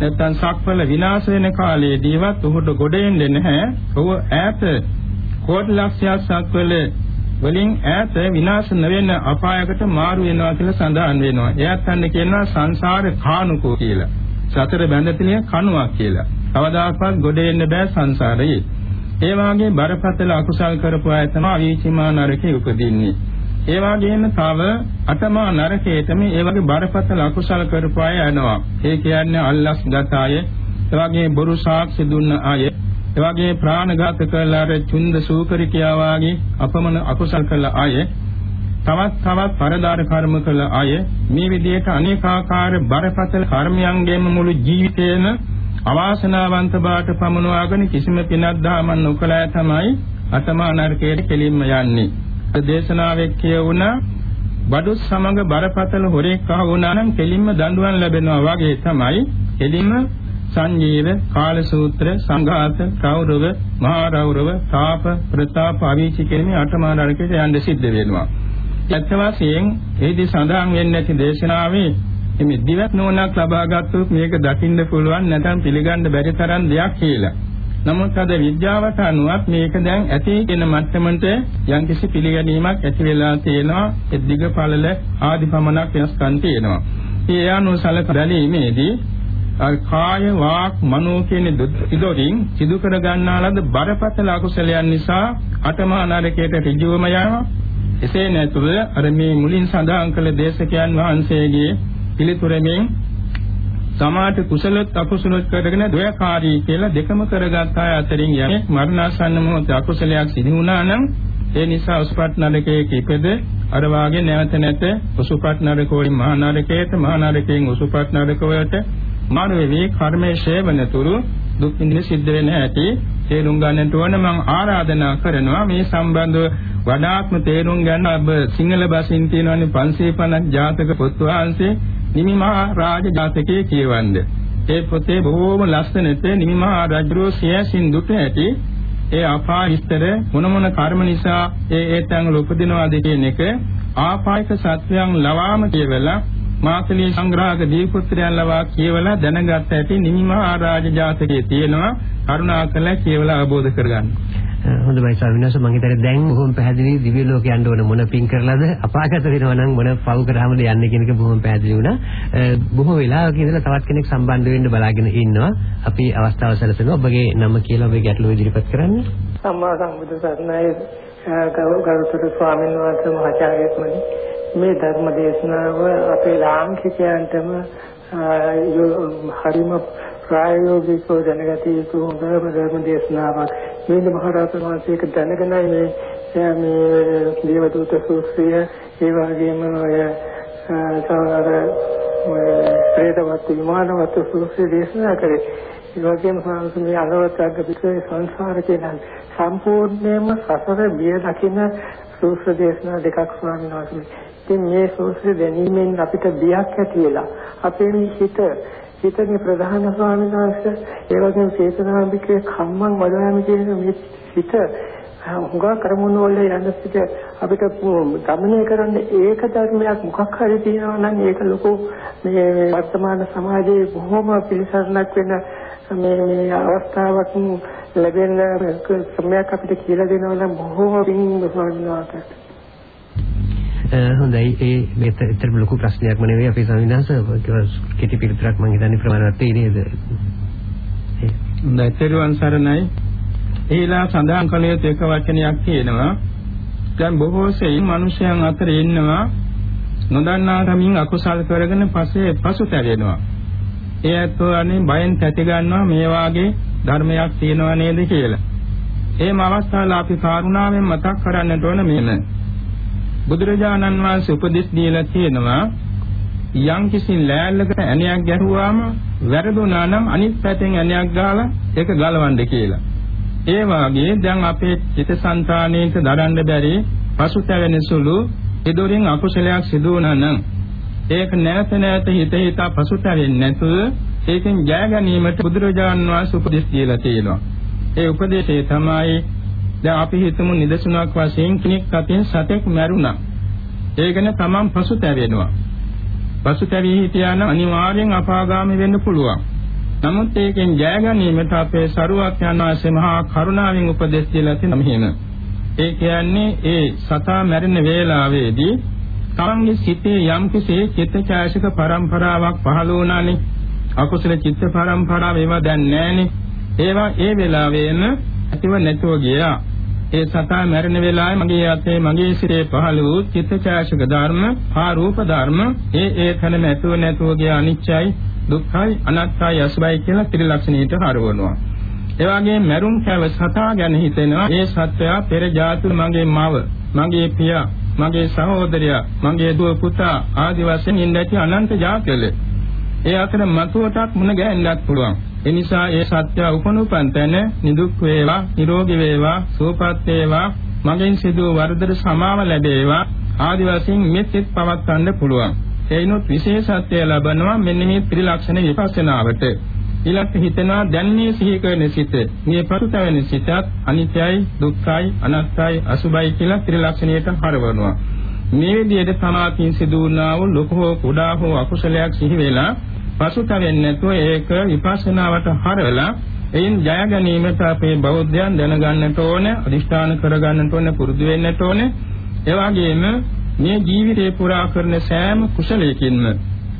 නැත්තම් සක්වල විනාශ වෙන කාලයේදීවත් ඔහුට ගොඩ එන්නේ නැහැ. ඔහු ඈත කෝටි ලක්ෂයක් සක්වල වලින් ඈත විනාශ නොවන අපායකට මාරු වෙනවා කියලා සඳහන් වෙනවා. එයත් අන්න කියනවා සංසාර කානුකෝ කියලා. සතර බැඳතිලිය කණුවක් කියලා. කවදාකවත් ගොඩ එන්න බෑ සංසාරයේ. ඒ වාගේ බරපතල අකුසල් කරපු අය තමයි අවීචිමා නරකේ උපදින්නේ. ඒ වගේම තව අටමා නරකයේතම ඒ වගේ බරපතල අකුසල කරපු අය යනවා. ඒ කියන්නේ අල්ලස් ගත අය, ඒ වගේ බොරු සාක්ෂි දුන්න අය, ඒ වගේ ප්‍රාණඝාත කළාර චුන්ද සූකරිකයා වාගේ අපමණ අකුසල කළ අය, තවත් තවත් පරදාර කර්ම කළ අය මේ විදිහට අනේකාකාර බරපතල කර්මයන්ගෙන් මුළු ජීවිතේම අවාසනාවන්ත බවට පමුණවාගෙන කිසිම පිනක් දාමන් නොකලා තමයි අටමා නරකයට කෙලින්ම යන්නේ. දේශනාවේ කියවුණා බඩු සමග බරපතල හොරෙක් අහ වුණා නම් කෙලින්ම දඬුවම් ලැබෙනවා වගේ තමයි කෙලින්ම සංජීව කාලසූත්‍ර සංඝාත කෞරව මහා රෞරව තාප ප්‍රතාප අවීචි කියන මේ අටමහා නරකයට යන්න සිද්ධ වෙනවා. ඇත්ත වශයෙන් ඒදී සඳහන් වෙන්නේ නැති දේශනාවේ මේ දිවක් නෝනක් ලබා ගත්තොත් මේක දකින්න පුළුවන් නැත්නම් පිළිගන්න බැරි තරම් දෙයක් කියලා. නමුත් අද විද්‍යාවට අනුවත් මේක දැන් ඇති කියන මට්ටමට යම්කිසි පිළිගැනීමක් ඇති වෙලා තියෙනවා ඒ දිග පළල ආදි පමණක් වෙනස්කම් තියෙනවා. ඒ අනුව සලක බැලීමේදී අර කාය වාක් මනෝ කියන ඉදොරින් සිදු කර ගන්නා ලද බරපතල අකුසලයන් නිසා අටමහා නරකයට ඍජුවම යනවා. එසේ නැතුව අර මේ මුලින් සඳහන් කළ දේශකයන් වහන්සේගේ පිළිතුරෙමින් සමාත කුසලත් අකුසලත් කරගෙන ද්වයකාරී කියලා දෙකම කරගත් අය අතරින් යමෙක් මරණාසන්න මොහොතේ අකුසලයක් සිදු වුණා නම් ඒ නිසා උසපත් නරකයේ කිපෙද අර වාගේ නැවත නැත උසපත් නරක වලින් මහා නරකයට මහා නරකයෙන් උසපත් නරක වලට මානවයේ කර්මයේ ශේවනතුරු දුක් විඳින සිද්ධ වෙන ඇති තේරුම් ගන්නට ඕන මම ආරාධනා කරනවා මේ සම්බන්ධව වඩාත්ම තේරුම් ගන්න ඔබ සිංහල භාෂෙන් තියෙනවානේ 550 ජාතක පොත් වහන්සේ නිමිමහා රාජ ජාතකයේ කියවන්ද. ඒ පොතේ බොහෝම ලස්සනට නිමිමහා රජුරෝ සියසින් දුට ඇති ඒ අපාය විස්තර මොන මොන කර්ම නිසා ඒ ඒ තැන්වල උපදිනවාද කියන එක ආපායක සත්‍යයන් ලවාම කියවලා මාතලී සංග්‍රහක දීපුත්‍රයන් ලවා කියවලා දැනගත් ඇති නිමිමහා රාජ ජාතකයේ තියෙනවා කරුණාකර කියවලා අවබෝධ කරගන්න. හොඳයි ස්වාමීන් වහන්සේ මම හිතන්නේ දැන් බොහොම පැහැදිලි දිව්‍ය ලෝක යන්න ඕන මොන පින් කරලාද අපාගත වෙනවා නම් මොන පව් කරාමද යන්නේ කියන එක බොහොම පැහැදිලි වුණා. බොහෝ වෙලාවක ඉඳලා තවත් කෙනෙක් සම්බන්ධ වෙන්න බලාගෙන ඉන්නවා. අපි අවස්ථාව සැලසෙනවා. ඔබගේ නම කියලා ඔබේ ගැටලුව ඉදිරිපත් කරන්න. සම්මා සම්බුදු සරණයි ගෞරවතර ස්වාමීන් වහන්සේ මහාචාර්යතුමනි මේ ධර්ම දේශනාව අපේ ලාංකිකයන්ටම හරිම ප්‍රායෝගිකව දැනගත යුතු හොඳම ධර්ම දේශනාවක්. මේ මහරහතන් වහන්සේක දැනගෙනයි මේ මේ දේවදූත සූත්‍රය ඒ වගේම ඔය සමහර ප්‍රේතවත් විමානවත් සූත්‍රය දේශනා කරේ. ඒ වගේම මේ අලවත්ග්ග පිටේ සංසාර කියන සම්පූර්ණයෙන්ම සසර බිය දකින සූත්‍ර දේශනා දෙකක් ස්වාමීන් වහන්සේ. ඉතින් මේ සූත්‍ර දැනීමෙන් අපිට බියක් ඇති වෙලා අපේ මේ හිත හිතේ ප්‍රධාන ස්වාමීන් වහන්සේ ඒ වගේම චේතනාම්බිකේ කම්මං වදාමි කියන මේ හිත හුඟා කරමුණු වල යන පිට අපිට ගමනය කරන්න ඒක ධර්මයක් මොකක් හරි තියෙනවා නම් ඒක ලොකු මේ වර්තමාන සමාජයේ බොහොම පිළිසරණක් වෙන මේ මේ අවස්ථාවක් ලැබෙන සමයක් අපිට කියලා දෙනවා නම් බොහොම පිං ස්වාමීනාට හොඳයි ඒ මේක ඇත්තටම ලොකු ප්‍රශ්නයක්ම නෙවෙයි අපේ සංවිධානස කෙටි පිළිතුරක් මම හිතන්නේ ප්‍රමාණවත් වෙයි නේද? හොඳයි තෙරුවන් සරණයි ඒලා සඳහන් කළ යුතු එක වචනයක් තියෙනවා. දැන් බොහෝ සෙයින් මිනිසයන් අතර ඉන්නවා නොදන්නා කමින් අකුසල් කරගෙන පස්සේ පසුතැවෙනවා. ඒ ඇත්තෝ අනේ බයෙන් තැති ගන්නවා මේ වාගේ ධර්මයක් තියෙනවා නේද කියලා. එහෙම අවස්ථාවල අපි කරුණාවෙන් මතක් කරන්නට ඕන මෙන්න. බුදුරජාණන් වහන්සේ උපදෙස් දීලා තියෙනවා යම් කිසි ලෑල්ලකට ඇණයක් ගැහුවාම වැරදුනා නම් අනිත් පැත්තෙන් ඇණයක් ගාලා ඒක ගලවන්න කියලා. ඒ වාගේ දැන් අපේ චිත්තසංතානයේට දරන්න බැරි පසුතැවෙන සුළු ඉදොරින් අකුසලයක් සිදු වුණා නම් ඒක නැවත නැවත හිත හිතා පසුතැවෙන්නේ නැතුව ඒකෙන් ජය ගැනීමට බුදුරජාණන් වහන්සේ උපදෙස් දීලා තියෙනවා. ඒ උපදේශය තමයි දැන් අපි හිතමු නිදසුනක් වශයෙන් කෙනෙක් අතින් සතෙක් මැරුණා. ඒකන තමන් පසුතැවෙනවා. පසුතැවී හිටියා නම් අනිවාර්යෙන් අපාගාමී වෙන්න පුළුවන්. නමුත් ඒකෙන් ජය ගැනීමට අපේ සරුවක් යනවාසේ මහා කරුණාවෙන් උපදෙස් දීලා තියෙන මෙහෙම. ඒ කියන්නේ ඒ සතා මැරෙන වේලාවේදී තමන්ගේ සිතේ යම්කිසි චිත්තචෛසික පරම්පරාවක් පහළ වුණානේ. අකුසල චිත්ත පරම්පරාව ඒවා දැන් නැහනේ. ඒවා ඒ වෙලාවෙම ඇතිව නැතුව ගියා. ඒ සතා මැරෙන වෙලාවේ මගේ අතේ මගේ සිරේ පහළ වූ චිත්තචෛසික ධර්ම, ආ රූප ධර්ම ඒ ඒ තැන නැතුව නැතුව ගිය අනිච්චයි දුක්ඛයි අනාත්තයි අසුභයි කියලා ත්‍රිලක්ෂණයට හරවනවා. ඒ වගේම මරුන් කැව සතා ගැන හිතෙනවා. ඒ සත්වයා පෙර ජාතුල මගේ මව, මගේ පියා, මගේ සහෝදරයා, මගේ දුව පුතා ආදි වශයෙන් ඉඳී අනන්ත ජාතවල. ඒ අතර මතුවටත් මුණ ගැහෙන්නත් පුළුවන්. ඒ නිසා ඒ සත්‍ය උපනුපන් තැන නිදුක් වේවා, නිරෝගී වේවා, සුවපත් වේවා, මගෙන් සිදු වරදට සමාව ලැබේවා ආදි වශයෙන් මෙත්ෙත් පවත්වන්න පුළුවන්. එයිනොත් විශේෂත්වය ලබනවා මෙන්න මේ ත්‍රිලක්ෂණ විපස්සනාවට. ඊළඟට හිතනවා දැන් මේ සිහි කරන සිත මේ පසුතැවෙන සිතත් අනිත්‍යයි දුක්ඛයි අනාත්තයි අසුභයි කියලා ත්‍රිලක්ෂණයට හරවනවා. මේ විදිහට සමාධියෙන් සිදු වුණා වූ ලොකු හෝ කුඩා හෝ අකුසලයක් සිහි වෙලා පසුතැවෙන්නේ නැතුව ඒක විපස්සනාවට හරවලා එයින් ජය ගැනීමට අපේ බෞද්ධයන් දැනගන්නට ඕන, අදිෂ්ඨාන කරගන්නට ඕන, පුරුදු වෙන්නට ඕන. ඒ වගේම මේ ජීවිතේ පුරා කරන සෑම කුසලයකින්ම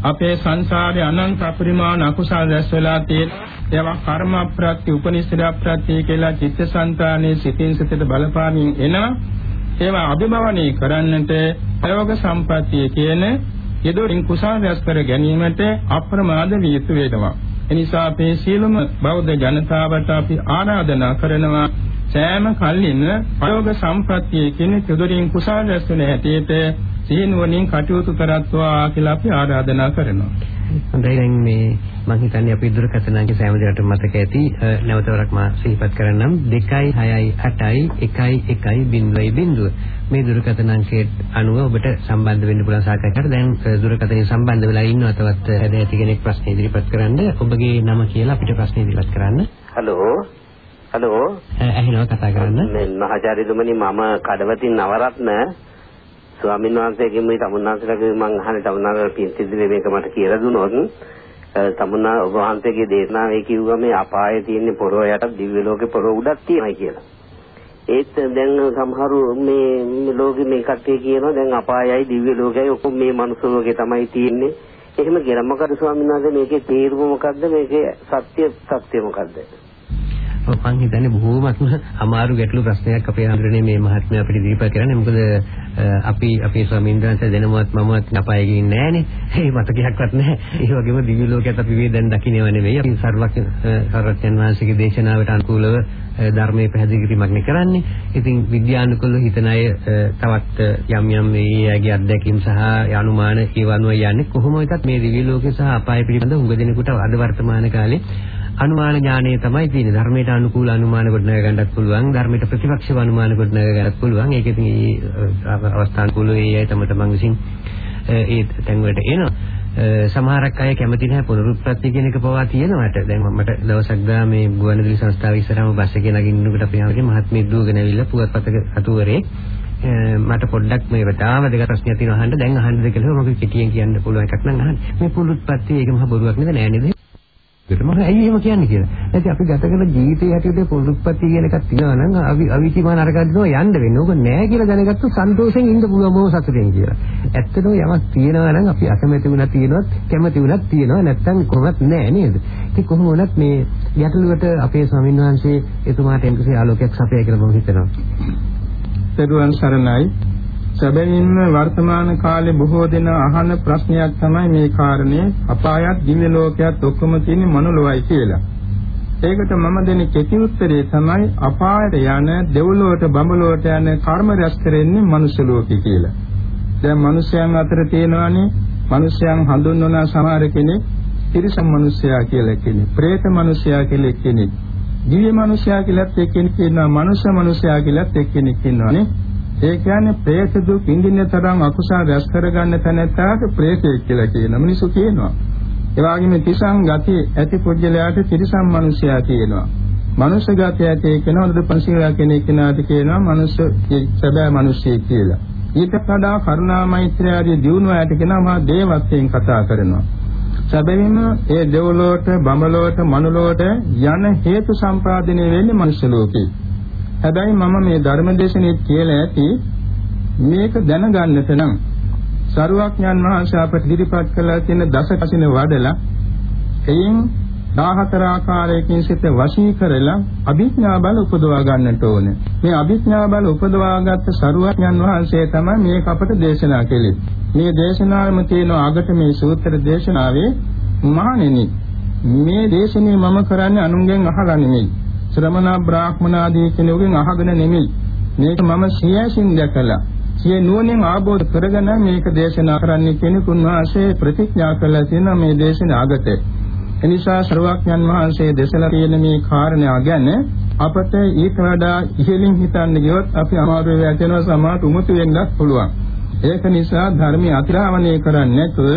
අපේ සංසාරේ අනන්ත අපරිමාණ අකුසල රැස් වෙලා තියෙන ඒවා කර්ම ප්‍රත්‍ය උපනිෂද ප්‍රත්‍ය කියලා චිත්තසංතානයේ සිතින් සිතට බලපාමින් එනවා ඒවා අභිභවනී කරන්නට ප්‍රයෝග සම්පත්තිය කියන යෙදොරින් කුසල රැස් කර ගැනීමට අප්‍රමාද විය යුතු වෙනවා එනිසා අපේ සියලුම බෞද්ධ ජනතාවට අපි ආරාධනා කරනවා සෑම කල්ලිම ප්‍රයෝග සම්ප්‍රත්‍යයේ කියන කෙදොරින් කුසල රැස් වෙන හැටියට සීනුවණින් කටයුතු කරත්වා කියලා අපි ආරාධනා කරනවා. හොඳයි. දැන් මේ මම හිතන්නේ අපි දුරකථනයේ සෑම දෙයකට මතක ඇති නැවතවරක් මා සිහිපත් කරන්නම්. 2681110 මේ දුරකථන අංකයට අනුව ඔබට සම්බන්ධ වෙන්න පුළුවන් සාකච්ඡාවට දැන් දුරකථනයේ සම්බන්ධ වෙලා ඉන්න අතවත් හැදෑති කෙනෙක් ප්‍රශ්න ඉදිරිපත් කරන්න. ඔබගේ නම කියලා අපිට ප්‍රශ්න ඉදිරිපත් කරන්න. හලෝ හලෝ ඇහෙනවා කතා කරන්න. මේ මහාචාර්යතුමනි මම කඩවතින් නවරත්න ස්වාමීන් වහන්සේගෙන් මේ තමුන්නාන්සේලාගේ මම අහන්නේ තමුන්නාන්සේලා පින්සිද්දේ මේක මට කියලා දුනොත් තමුන්නා ඔබ වහන්සේගේ දේශනාවේ කිව්වා මේ අපායේ තියෙන පොරව යට දිව්‍ය ලෝකේ පොරව උඩක් තියෙනවා කියලා. ඒත් දැන් සමහරු මේ ලෝකෙ මේ කට්ටිය කියනවා දැන් අපායයි දිව්‍ය ලෝකයයි ඔක්කොම මේ මනුස්ස ලෝකේ තමයි තියෙන්නේ. එහෙම කියලා මොකද ස්වාමීන් වහන්සේ මේකේ තේරුම මොකද්ද මේකේ සත්‍ය සත්‍ය මොකද්ද? මම හිතන්නේ බොහෝමත්ම අමාරු ගැටලු ප්‍රශ්නයක් අපේ හඳුරන්නේ මේ මහත්මයා අපිට දීපත් කරන්නේ මොකද අපි අපේ ස්වාමීන් වහන්සේ දෙනමවත් මමවත් අපායේ ඉන්නේ නැහනේ. ඒ මතකයක්වත් නැහැ. ඒ වගේම දිව්‍ය ලෝකයට අපි මේ දැන් දකින්නව නෙවෙයි. අපි සර්වඥ සර්වඥ වහන්සේගේ දේශනාවට අනුකූලව ධර්මයේ පැහැදිලි කිරීමක් නේ කරන්නේ. ඉතින් විද්‍යානුකූලව හිතන අය තවත් යම් යම් මේගේ අත්දැකීම් සහ අනුමාන ඒවනුව යන්නේ කොහොම එකත් මේ දිව්‍ය ලෝකේ සහ අපාය පිළිබඳ උඟ දෙනෙකුට අද වර්තමාන කාලේ අනුමාන ඥානය තමයි තියෙන්නේ. ධර්මයට අනුකූල අනුමාන ගොඩනග ගන්නත් පුළුවන්. ධර්මයට ප්‍රතිපක්ෂව අනුමාන ගොඩනග ගන්නත් පුළුවන්. ඒක ඉතින් මේ අවස්ථානුකූල ඒ අය තම තමන් විසින් ඒ තැන් වලට එනවා. සමහරක් අය කැමති නැහැ පුනරුත්පත්ති කියන එක පවා තියෙනවට. දැන් මට දවසක් ගා මේ ගුවන්විදුලි සංස්ථාව ඉස්සරහම බස් එකේ නගින්නකොට අපි ආවගේ මහත්මිය දුවගෙන ඇවිල්ලා පුවත්පතක අතුවරේ මට පොඩ්ඩක් මේ වතාව දෙක ප්‍රශ්නයක් තියෙනවා අහන්න දැන් අහන්නද කියලා මම කෙටියෙන් කියන්න පුළුවන් එකක් නම් අහන්න. මේ පුනරුත්පත්ති ඒක මහ බොරුවක් නේද නෑ නේද? ඒකට මම ඇයි එහෙම කියන්නේ කියලා. නැත්නම් අපි ගත කරන ජීවිතයේ හැටියට පොදුප්පත්ති කියන එකක් තියෙනවා නම් අවි අවිචිමාන අරගන්නවා යන්න වෙන්නේ. ඕක නෑ කියලා දැනගත්තොත් සන්තෝෂෙන් ඉන්න පුළුවන් මොහොත සතුටෙන් කියලා. ඇත්තටම යමක් තියෙනවා නම් අපි අකමැති වුණා තියෙනවත් කැමති වුණත් තියෙනවා නැත්නම් කොහොමත් නෑ නේද? ඉතින් කොහොම වුණත් මේ යටලුවට අපේ ස්වාමීන් වහන්සේ එතුමාට එම්කසේ ආලෝකයක් සපයයි කියලා මම හිතනවා. සරුවන් සරණයි සැබවින්ම වර්තමාන කාලේ බොහෝ දෙනා අහන ප්‍රශ්නයක් තමයි මේ කාරණේ අපායත් දිව්‍ය ලෝකයක් ඔක්කොම තියෙන්නේ මනුලොවයි කියලා. ඒකට මම දෙන කෙටි උත්තරේ තමයි අපායට යන දෙව්ලොවට බඹලොවට යන කර්ම රැස් කරන්නේ මනුෂ්‍ය ලෝකේ කියලා. දැන් මිනිස්යන් අතර තියෙනවානේ මිනිස්යන් හඳුන්වන සමහර කෙනෙක් තිරිසන් මිනිසයා කියලා කෙනෙක්, പ്രേත මිනිසයා කියලා කෙනෙක්, දිව්‍ය මිනිසයා කියලාත් එක්කෙනෙක් ඉන්නවා, මනුෂ්‍ය මිනිසයා කියලාත් එක්කෙනෙක් ඉන්නවානේ. ඒ කියන්නේ ප්‍රේත දුක් ඉඳින්න තරම් අකුසල් රැස් කරගන්න තැනැත්තාට ප්‍රේතයෙක් කියලා කියන මිනිසු කියනවා. ඒ වගේම තිසං ගති ඇති පුජ්‍යලයාට තිරිසන් මිනිසයා කියනවා. මනුෂ්‍ය ගති ඇති කෙනාට පංචිලා කෙනෙක් කෙනාට කියනවා මනුෂ්‍ය සැබෑ මිනිසෙක් කියලා. ඊට වඩා කරුණා මෛත්‍රිය ආදී දියුණුව ඇති කෙනා මහා දේවත්වයෙන් කතා කරනවා. සැබවින්ම ඒ දෙවලෝට බඹලෝට මනුලෝට යන හේතු සම්පාදනය වෙන්නේ මනුෂ්‍ය ලෝකේ. හැබැයි මම මේ ධර්මදේශනේ කියලා ඇති මේක දැනගන්නට නම් සරුවක්ඥන් වහන්සේ අපට ඉදිරිපත් කළා තියෙන දස කසින වඩලා එයින් 14 ආකාරයකින් සිත වශී කරලා අභිඥා බල උපදවා ගන්නට ඕනේ. මේ අභිඥා බල උපදවාගත්ත සරුවඥන් වහන්සේ තමයි මේක අපට දේශනා කළේ. මේ දේශනාවෙම තියෙන අගට මේ සූත්‍ර දේශනාවේ මහණෙනි මේ දේශනේ මම කරන්නේ අනුන්ගෙන් අහලා නෙමෙයි. ශ්‍රමණ බ්‍රාහ්මණ ආදී කෙනෙකුගෙන් අහගෙන නෙමෙයි. මේක මම සියසින් දැකලා සිය නුවණින් ආબોධ කරගෙන මේක දේශනා කරන්න කෙනෙකුන් වාසේ ප්‍රතිඥා කළා තියෙන මේ දේශන ආගතේ. එනිසා ශ්‍රවක්ඥන් වහන්සේ දේශලා තියෙන මේ කාරණා ගැන අපට ඊට වඩා ඉහළින් හිතන්න ගියොත් අපි අමාරු වෙනවා සමාත උමතු වෙන්නත් පුළුවන්. ඒක නිසා ධර්මයේ අතිරාවණය කරන්නේ නැතුව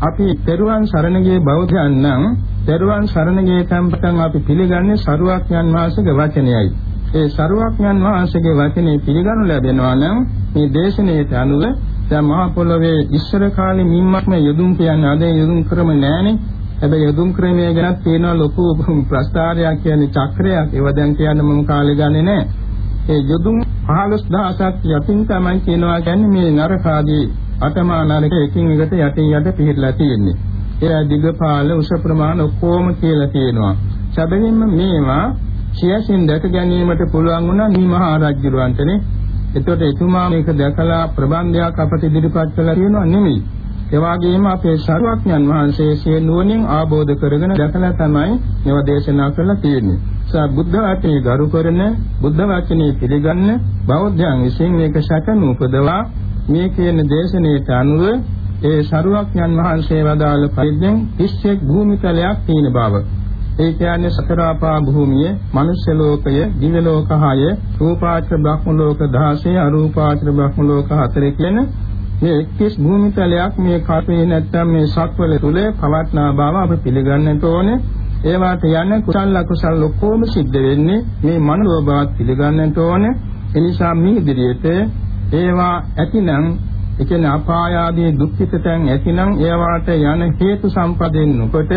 අපි පෙරුවන් සරණගේ බෞද්ධයන් නම් පෙරුවන් සරණගේ තැන්පතන් අපි පිළිගන්නේ සරුවක්ඥන් වහන්සේගේ වචනයයි. ඒ සරුවක්ඥන් වහන්සේගේ වචනේ පිළිගනු ලැබෙනවා නම් මේ දේශනාවට අනුව දැන් මහ පොළොවේ ඉස්සර කාලේ මින්මක්ම යොදුම් කියන්නේ අද යොදුම් ක්‍රම නැහැනේ. හැබැයි යොදුම් ක්‍රමය ගැන තියෙන ලොකු ප්‍රස්තාරයක් කියන්නේ චක්‍රයක්. ඒව දැන් කියන්න මම කාලේ ගන්නේ නැහැ. ඒ යොදුම් 15000ක් යටින් තමයි කියනවා කියන්නේ මේ නරකාදී අටමා නරක එකින් එකට යටින් යට පිහිටලා තියෙන්නේ. ඒ දිගපාල උස ප්‍රමාණ ඔක්කොම කියලා තියෙනවා. සැබවින්ම මේවා සියසින් දැක ගැනීමට පුළුවන් වුණා මේ මහා රජුරවන්ටනේ. එතකොට එතුමා මේක දැකලා ප්‍රබන්ධයක් අපට ඉදිරිපත් කළා කියනවා නෙමෙයි. ඒ වගේම අපේ ශාස්ත්‍රඥන් වහන්සේ සිය නුවණින් ආબોධ කරගෙන දැකලා තමයි මේවා දේශනා කරලා තියෙන්නේ. සා බුද්ධ වචනේ ගරු කරන බුද්ධ වචනේ පිළිගන්න බෞද්ධයන් විසින් මේක සැකනු උපදවා මේ කියන දේශනාවට අනුව ඒ ශරුවක්ඥන් වහන්සේ වදාළ පරිද්දෙන් 31 භූමිතලයක් තියෙන බව. ඒ කියන්නේ සතරාපා භූමිය, මනුෂ්‍ය ලෝකය, දිව්‍ය ලෝක 6, රූපාචර බ්‍රහ්ම ලෝක 16, අරූපාචර බ්‍රහ්ම ලෝක 4 කියන මේ 31 භූමිතලයක් මේ කපේ නැත්තම් මේ සක්වල තුල පවත්නා බව අපි පිළිගන්නට ඕනේ. ඒවාට යන කුසල අකුසල ඔක්කොම සිද්ධ වෙන්නේ මේ මනෝභාවත් පිළිගන්නට ඕනේ. එනිසා මේ ඉදිරියට ඒවා ඇතිනම් ඒ කියන්නේ අපාය ආදී දුක්ඛිත තැන් ඇතිනම් ඒවාට යන හේතු සම්පදෙන් උපට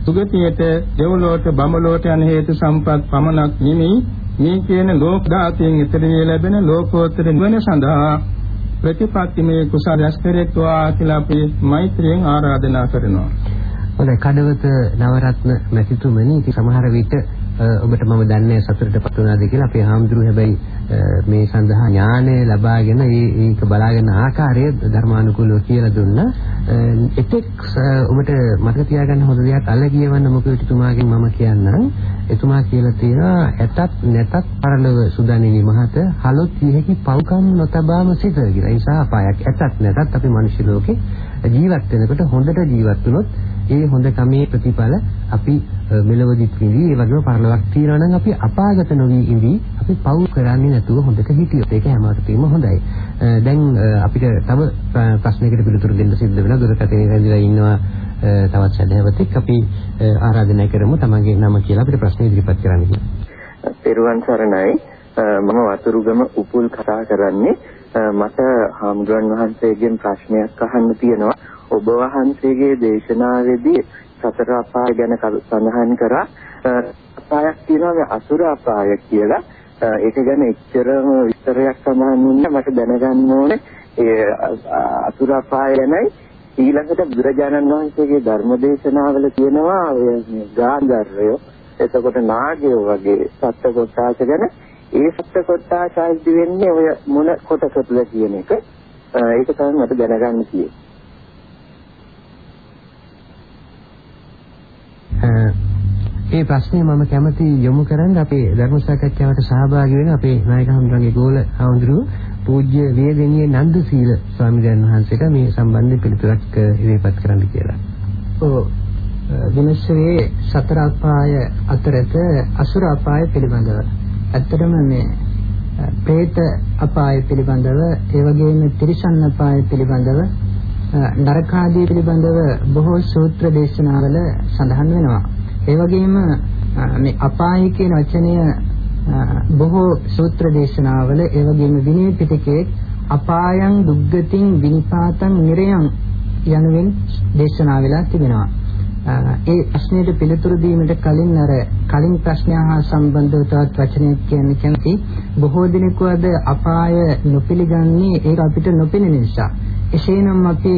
සුගතියට දෙව්ලොවට බඹලොවට යන හේතු සම්පත් පමණක් නෙමෙයි මේ කියන ලෝක ධාතයෙන් ඊතර වේ ලැබෙන ලෝකෝත්තර නිවන සඳහා ප්‍රතිපත්තිමේ කුසල රැස් කෙරෙත්වා කියලා අපි මෛත්‍රියෙන් ආරාධනා කරනවා. හොඳයි කඩවත නවරත්න මැතිතුමනි ඉතින් සමහර විට ඔබට මම දන්නේ සතුටටපත් වුණාද කියලා අපේ හාමුදුරුවෝ හැබැයි මේ සඳහා ඥානය ලබාගෙන ඒක බලාගෙන ආකාරය ධර්මානුකූලව කියලා දුන්නා. එතෙක් ඔබට මතක තියාගන්න හොඳ දෙයක් අල්ල කියවන්න මොකද එතුමාගෙන් මම කියන්නම්. එතුමා කියලා තියෙනවා ඇතත් නැතත් පරලොව සුදන්නේ මහත හලොත් විහෙකි පව්කම් නොතබාම සිට කියලා. ඒ නිසා අපායක් ඇතත් නැතත් අපි මිනිස් ලෝකේ ජීවත් වෙනකොට හොඳට ජීවත් වුණොත් ඒ හොඳ කමේ ප්‍රතිඵල අපි මෙලොවදිත් විඳි ඒ වගේම පරලොවක් තියනවා නම් අපි අපාගත නොවි ඉඳි අපි පව් කරන්නේ නැතුව හොඳට හිටියොත් ඒක හැමෝටම හොඳයි. දැන් අපිට තව ප්‍රශ්නයකට පිළිතුරු දෙන්න සිද්ධ වෙනවා. දුරකථනයේ රැඳිලා ඉන්නවා තවත් සැදැහැවතෙක් අපි ආරාධනා කරමු තමන්ගේ නම කියලා අපිට ප්‍රශ්න ඉදිරිපත් කරන්න කියලා. පෙරුවන් සරණයි. මම වතුරුගම උපුල් කතා කරන්නේ. මට හාමුදුරන් වහන්සේගෙන් ප්‍රශ්නයක් අහන්න තියෙනවා. ඔබ වහන්සේගේ දේශනාවේදී සතර අපාය ගැන සඳහන් කරා අපායක් තියෙනවා මේ අසුර අපාය කියලා. ඒක ගැන එච්චරම විස්තරයක් සඳහන් වුණා මට දැනගන්න ඕනේ. ඒ අසුර අපාය ගැනයි. ඊළඟට බුදුරජාණන් වහන්සේගේ ධර්මදේශනාවල කියනවා ඔය ගාන්ධර්වය. එතකොට නාගයෝ වගේ සත්ත්ව කොටාච ගැන. ඒ සත්ත්ව කොටාචයි වෙන්නේ ඔය මොන කොටසද කියන එක. ඒක තමයි මට දැනගන්න තියෙන්නේ. ඒ ප්‍රශ්නේ මම කැමති යොමු කරන්න අපේ ධර්ම සාකච්ඡාවට සහභාගී වෙන අපේ නායක හඳුරන්ගේ ගෝල හඳුරු පූජ්‍ය වේදෙනියේ නන්දසීල ස්වාමීන් වහන්සේට මේ සම්බන්ධයෙන් පිළිතුරක් ඉදිරිපත් කරන්න කියලා. ඔව් විමර්ශයේ සතර අපාය අතරත අසුර අපාය පිළිබඳව ඇත්තටම මේ പ്രേත අපාය පිළිබඳව ඒ වගේම තිරිසන් අපාය පිළිබඳව නරකාදී පිළිබඳව බොහෝ සූත්‍ර දේශනාවල සඳහන් වෙනවා. ඒ වගේම මේ අපාය කියන වචනය බොහෝ සූත්‍ර දේශනාවල ඒ වගේම විනය පිටකයේ අපායන් දුග්ගතින් විනිපාතං නිරයන් යනුවෙන් දේශනා වෙලා තිබෙනවා. ඒ ප්‍රශ්නයට පිළිතුරු දීමට කලින් අර කලින් ප්‍රශ්නය හා සම්බන්ධව තවත් වචනයක් කියන්න කැමති. බොහෝ දිනක අද අපාය නොපිළගන්නේ ඒක අපිට නොපෙනෙන නිසා. එසේනම් අපි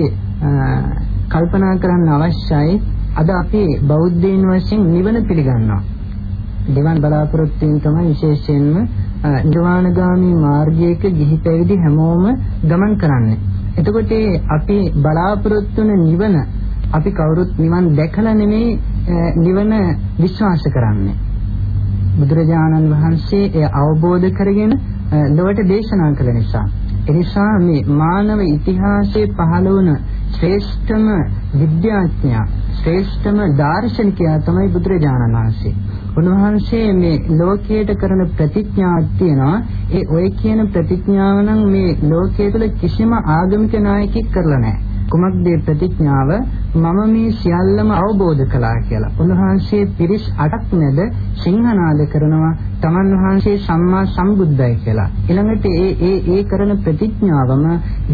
කල්පනා කරන්න අවශ්‍යයි අද අපි බෞද්ධයන් වශයෙන් නිවන පිළිගන්නවා. නිවන් බලාපොරොත්තු වෙන තමයි විශේෂයෙන්ම නිර්වාණගාමී මාර්ගයක ගිහි පැවිදි හැමෝම ගමන් කරන්නේ. එතකොට අපි බලාපොරොත්තු වෙන නිවන අපි කවුරුත් නිවන් දැකලා නෙමෙයි නිවන විශ්වාස කරන්නේ. බුදුරජාණන් වහන්සේ එය අවබෝධ කරගෙන ලොවට දේශනා කළ නිසා එනිසා මේ මානව ඉතිහාසයේ පහළ වුණ ශ්‍රේෂ්ඨම විද්‍යාඥයා ශ්‍රේෂ්ඨම දාර්ශනිකයා තමයි බුදුරජාණන් වහන්සේ. උන්වහන්සේ මේ ලෝකයට කරන ප්‍රතිඥාවක් තියෙනවා. ඒ ඔය කියන ප්‍රතිඥාව නම් මේ ලෝකයේ තුල කිසිම ආගමික නායකයෙක් කරලා නැහැ. කුමක්ද ප්‍රතිඥාව මම මේ සියල්ලම අවබෝධ කළා කියලා. උන්වහන්සේ පිරිස් 8ක් නැද සිංහනාද කරනවා තමන් වහන්සේ සම්මා සම්බුද්දයි කියලා. ඊළඟට ඒ ඒ ඒ කරන ප්‍රතිඥාවම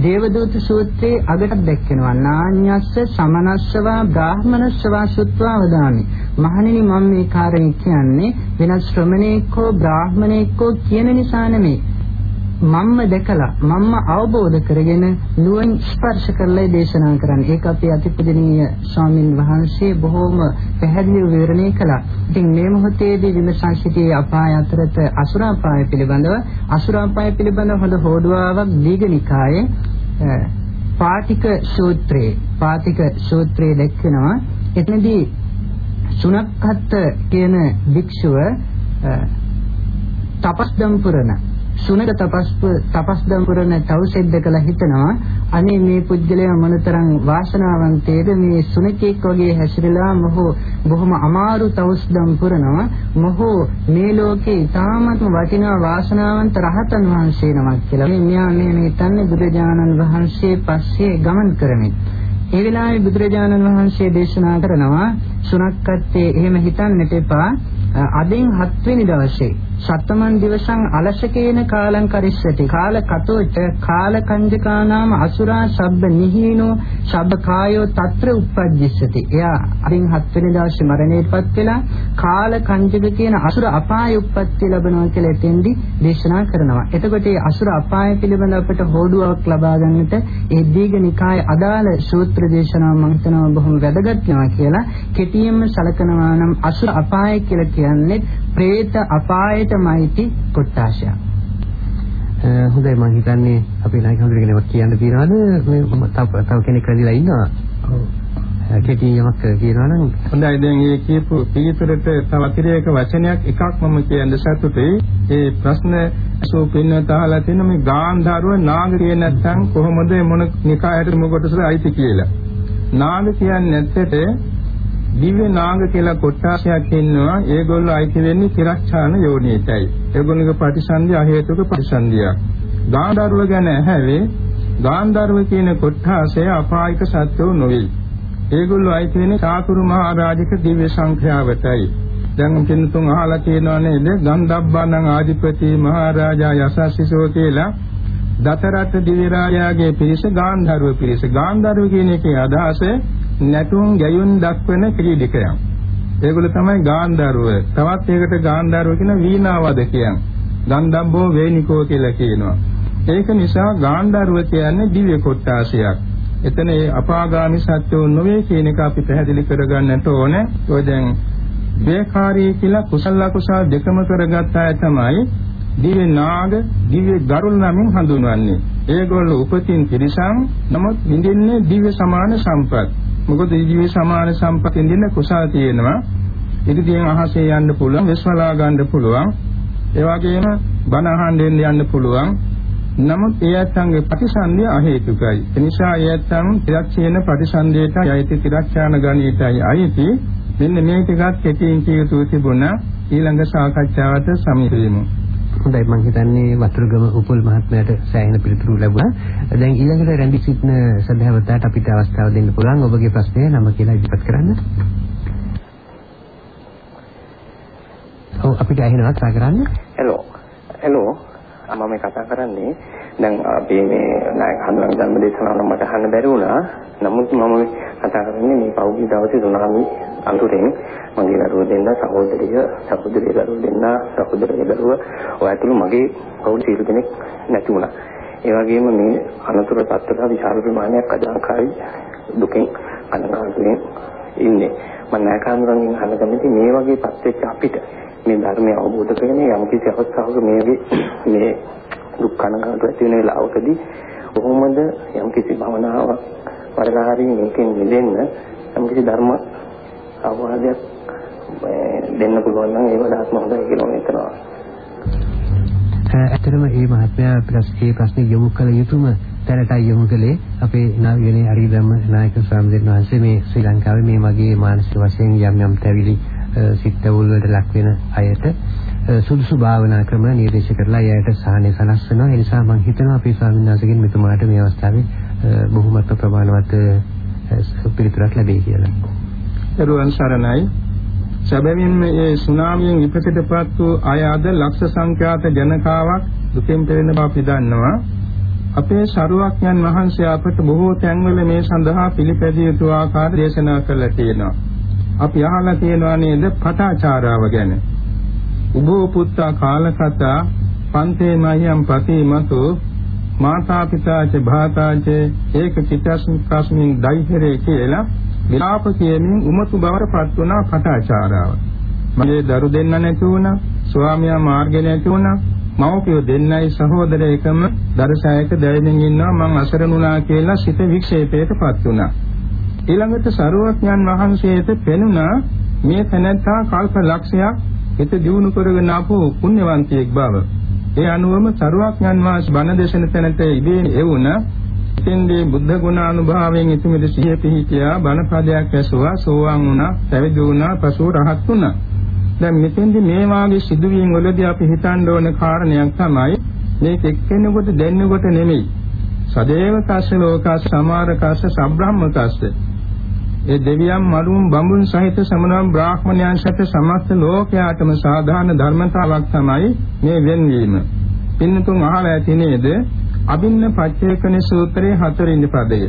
දේවදූත සූත්‍රයේ අගට දැක්වෙනවා. නාඤ්ඤස්ස සමනස්සවා බ්‍රාහමනස්සවා සුත්වා වදාමි. මහණෙනි මම මේ කාරණේ කියන්නේ වෙනස් ශ්‍රමණේකෝ බ්‍රාහමණේකෝ කියන නිසා නෙමෙයි. මම්ම දැකලා මම්ම අවබෝධ කරගෙන නුවන් ස්පර්ශ කරලා දේශනා කරන්නේ. ඒක අපේ අතිපූජනීය ස්වාමින් වහන්සේ බොහෝම පැහැදිලිව විවරණය කළා. ඉතින් මේ මොහොතේදී විමසා සිටියේ අපාය අතරත අසුරාපාය පිළිබඳව අසුරාපාය පිළිබඳව හොඳ හෝඩුවාවක් දීඝනිකායේ පාටික සූත්‍රයේ පාටික සූත්‍රයේ දැක්වෙනවා. එතනදී සුනක්හත් කියන භික්ෂුව තපස්දම් පුරන සුනක තපස් තපස්දම් පුරන තවුසෙද්ද කළ හිතනවා. අනේ මේ පුජ්‍යලයා මොනතරම් වාසනාවන්තේද මේ සුනකෙක් වගේ හැසිරලා මොහු බොහොම අමාරු තවුස්දම් පුරනවා. මොහු මේ ලෝකේ ඉතාමත්ම වටිනා වාසනාවන්ත රහතන් වහන්සේ නමක් කියලා. මේ මෙයා මේ මේ තන්නේ බුදුරජාණන් වහන්සේ පස්සේ ගමන් කරමින්. ඒ වෙලාවේ බුදුරජාණන් වහන්සේ දේශනා කරනවා සුනක්කත්තේ එහෙම හිතන්නට එපා. අදින් 7 වෙනි දවසේ සත්තමන් දිවසං අලශකේන කාලං කරිස්සති. කාල කතෝච කාල කංජකානාම අසුරා ශබ්බ නිහීනෝ ශබ්බ කායෝ తත්‍ර උප්පජ්ජස්සති. එයා අරින් හත් වෙනි දවසේ මරණයටපත් වෙලා කාල කංජක කියන අසුර අපාය උප්පත්ති ලැබනවා කියලා එතෙන්දි දේශනා කරනවා. එතකොට මේ අසුර අපාය පිළිබඳ අපට හෝඩුවක් ලබා ගන්නට ඒ දීඝනිකාය අදාළ සූත්‍ර දේශනාව මම හිතනවා බොහොම වැදගත් වෙනවා කියලා කෙටියෙන්ම සලකනවා නම් අසුර අපාය කියලා කියන්නේ പ്രേත අපායටමයිති කොට්ටාශය. හොඳයි මම හිතන්නේ අපේ නායක හඳුනගෙන කියන්න තියනවාද මේ තව තව කෙනෙක් රැඳිලා ඉන්නවා. ඔව්. කෙටි යමක් කියනවා නම් හොඳයි දැන් මේ කියපු පිළිතුරට තව අතිරේක වචනයක් එකක් මම කියන්න සතුටුයි. ඒ ප්‍රශ්න සෝ පින්නත අහලා තියෙන මේ ගාන්ධාරව නාග කියේ නැත්නම් කොහොමද මොන නිකායට මොකටද අයිති කියලා. නාග කියන්නේ නැත්තේ දිව්‍ය නාග කියලා කොට්ටාසයක් ඉන්නවා. ඒගොල්ලෝ අයිති වෙන්නේ තිරච්ඡාන යෝනියටයි. ඒගොල්ලෝගේ ප්‍රතිසන්දිය අහේතුක ප්‍රතිසන්දියක්. ගාන්ධාරව ගැන ඇහැවේ ගාන්ධාරව කියන කොට්ටාසය අපායික සත්වෝ නොවේ. ඒගොල්ලෝ අයිති වෙන්නේ චාතුරු මහා රාජික දිව්‍ය සංඛ්‍යාවටයි. දැන් කිනුතුන් අහලා තියෙනවා නේද? ගන්ධබ්බානං ආදිපති මහරජා යසස්සිසෝ කියලා දතරත් දිව්‍ය රාජයාගේ පිරිස ගාන්ධාරව පිරිස. ගාන්ධාරව කියන එකේ අදහස නැටුම් ගැයුම් දක්වන ක්‍රීඩකයන්. ඒගොල්ලෝ තමයි ගාන්ධාරව. තවත් ඒකට ගාන්ධාරව කියන වීණාවදකයන්. ගන්ධබ්බෝ වේනිකෝ කියලා කියනවා. ඒක නිසා ගාන්ධාරව කියන්නේ දිව්‍ය කොට්ටාසයක්. එතන ඒ අපාගාමි සත්‍යෝ නොවේ කියන එක අපි පැහැදිලි කරගන්නට ඕනේ. ඔය දැන් වේකාරී කියලා කුසල අකුසල දෙකම කරගත්ත අය තමයි දිව්‍ය නාග දිව්‍ය ගරුල් නමින් හඳුන්වන්නේ. ඒගොල්ලෝ උපතින් පිරිසම් නමුත් විඳින්නේ දිව්‍ය සමාන සම්පත්. මොකද ජීවි සමාන සම්පතින් දින කුසල තියෙනවා. ඉදිරියෙන් අහසේ යන්න පුළුවන්, විශ්වලා ගන්න පුළුවන්. ඒ වගේම බණ අහන්න යන්න පුළුවන්. නමුත් ඒ ඇත්තන්ගේ ප්‍රතිසන්දිය අහේතුකයි. ඒ නිසා ඒ ඇත්තන් තිරක්ෂේන ප්‍රතිසන්දියට යයිති තිරක්ෂාන ගණීතයි අයිති. මෙන්න මේ ටිකත් කෙටියෙන් කියතු තිබුණා. ඊළඟ සාකච්ඡාවට සමීප වෙමු. හොඳයි මම හිතන්නේ වතුරුගම උපුල් මහත්මයාට සෑහෙන පිළිතුරු ලැබුණා. දැන් ඊළඟට රැඳි සිටින සදහවතාවට අපිට අවස්ථාව දෙන්න පුළුවන් ඔබගේ ප්‍රශ්නය නම කියලා ඉදිරිපත් කරන්න. ඔව් අපිට ඇහෙනවා කතා කරන්න. හෙලෝ. හෙලෝ. මම මේ කතා කරන්නේ දැන් අපි මේ නායක හඳුනන ධර්ම දේශනාව මට අහන්න බැරි වුණා. නමුත් මම කතා කරන්නේ මේ පෞද්ගලික දවසේ තුනම අඳුරෙන් මගේ දරුවෝ දෙන්න සහෝදරිය සහෝදරිය දරුවෝ දෙන්න සහෝදරිය දරුවෝ ඔය ඇතුළු මගේ පවුල් සියලු දෙනෙක් නැති වුණා. ඒ වගේම මේ අනතුර තත්ත්වලා විශාල ප්‍රමාණයක් අජාකාරී දුකෙන් අනගාතුෙන් ඉන්නේ. මම නායකයන්ගෙන් අහන්න කැමති මේ වගේ පත්වෙච්ච අපිට මේ ධර්මය අවබෝධ කරගෙන යම් කිසි අවස්ථාවක මේ මේ දුක් කනගාටු ඇති වෙන වෙලාවකදී කොහොමද යම් කිසි භවනාවක් වරදාහරි මේකෙන් මිදෙන්න යම් කිසි ධර්ම අවවාදයක් දෙන්න පුළුවන් නම් ඒ වඩාත්ම හොඳයි කියලා මම හිතනවා. ඇත්තටම මේ මහත්මයා ප්‍රශ්නේ ප්‍රශ්නේ යොමු කළ යුතුම තැනටයි යොමු කළේ අපේ නාවිකනේ හරිදම්ම නායක ස්වාමීන් වහන්සේ මේ ශ්‍රී ලංකාවේ මේ වගේ මානසික වශයෙන් යම් යම් තැවිලි සිත්වල වලට ලක් වෙන අයට සුදුසු භාවනා ක්‍රම නිර්දේශ කරලා එයාට සාහනය සලස්වනවා. ඒ නිසා මම හිතනවා අපේ ස්වාමීන් වහන්සේගෙන් මෙතුමාට මේ අවස්ථාවේ බොහොමත්ව ප්‍රමාණවත් පිළිතුරක් ලැබෙයි කියලා. දරුවන් සරණයි. සැබවින්ම මේ සුනාමියෙන් විපතටපත් වූ අය අද ලක්ෂ සංඛ්‍යාත ජනකාවක් දුකෙන් පෙළෙන බව අපි දන්නවා. අපේ ශරුවක්යන් වහන්සේ අපට බොහෝ තැන්වල මේ සඳහා පිළිපැදිය යුතු ආකාර දේශනා කළා තියෙනවා. අපි අහලා තියෙනවා නේද පටාචාරාව ගැන. උභෝ පුත්තා කාලකතා පන්තේ මහියම් ප්‍රතිමතු මාතා පිතාච භාතාච ඒක චිත්තස්මින් කස්මින් දෛහිරේ කියලා විලාප කියමින් උමතු බවට පත් වුණා පටාචාරාව. මගේ දරු දෙන්න නැති වුණා, ස්වාමියා මාර්ගේ නැති වුණා, මව්පියෝ දෙන්නයි සහෝදර එකම දරසයක දැවෙමින් ඉන්නවා මං අසරණුණා කියලා සිත වික්ෂේපයටපත් වුණා. ඊළඟට සරුවඥන් වහන්සේට පෙනුණා මේ තැනැත්තා කල්ප ලක්ෂයක් හිත දියුණු කරගෙන ආපු පුණ්‍යවන්තයෙක් බව. ඒ අනුවම සරුවඥන් වහන්සේ බණ දේශන තැනට ඉදී එවුණා එතෙන්දී බුද්ධ ගුණානුභාවයෙන් ඉතිමිද සිහිය පිහිටියා බණ පදයක් ඇසුවා සෝවාන් වුණා පැවිදි වුණා පසුව රහත් වුණා දැන් මෙතෙන්දී මේ වාගේ සිදුවීම් වලදී අපි හිතන්න ඕන කාරණයක් තමයි මේක එක්කෙනෙකුට දෙන්නෙකුට නෙමෙයි සදේව කස්ස ලෝකස් සමාරකස්ස සබ්‍රාහ්මකස්ස ඒ දෙවියන් මරුන් බඹුන් සහිත සමනම් බ්‍රාහ්මණයන් සහිත සමස්ත ලෝකයාටම සාධාරණ ධර්මතාවක් තමයි මේ වෙන්වීම. පින්නතුන් අහලා ඇති නේද? අබින්න පච්චේකන සූත්‍රයේ හතරින් පදය.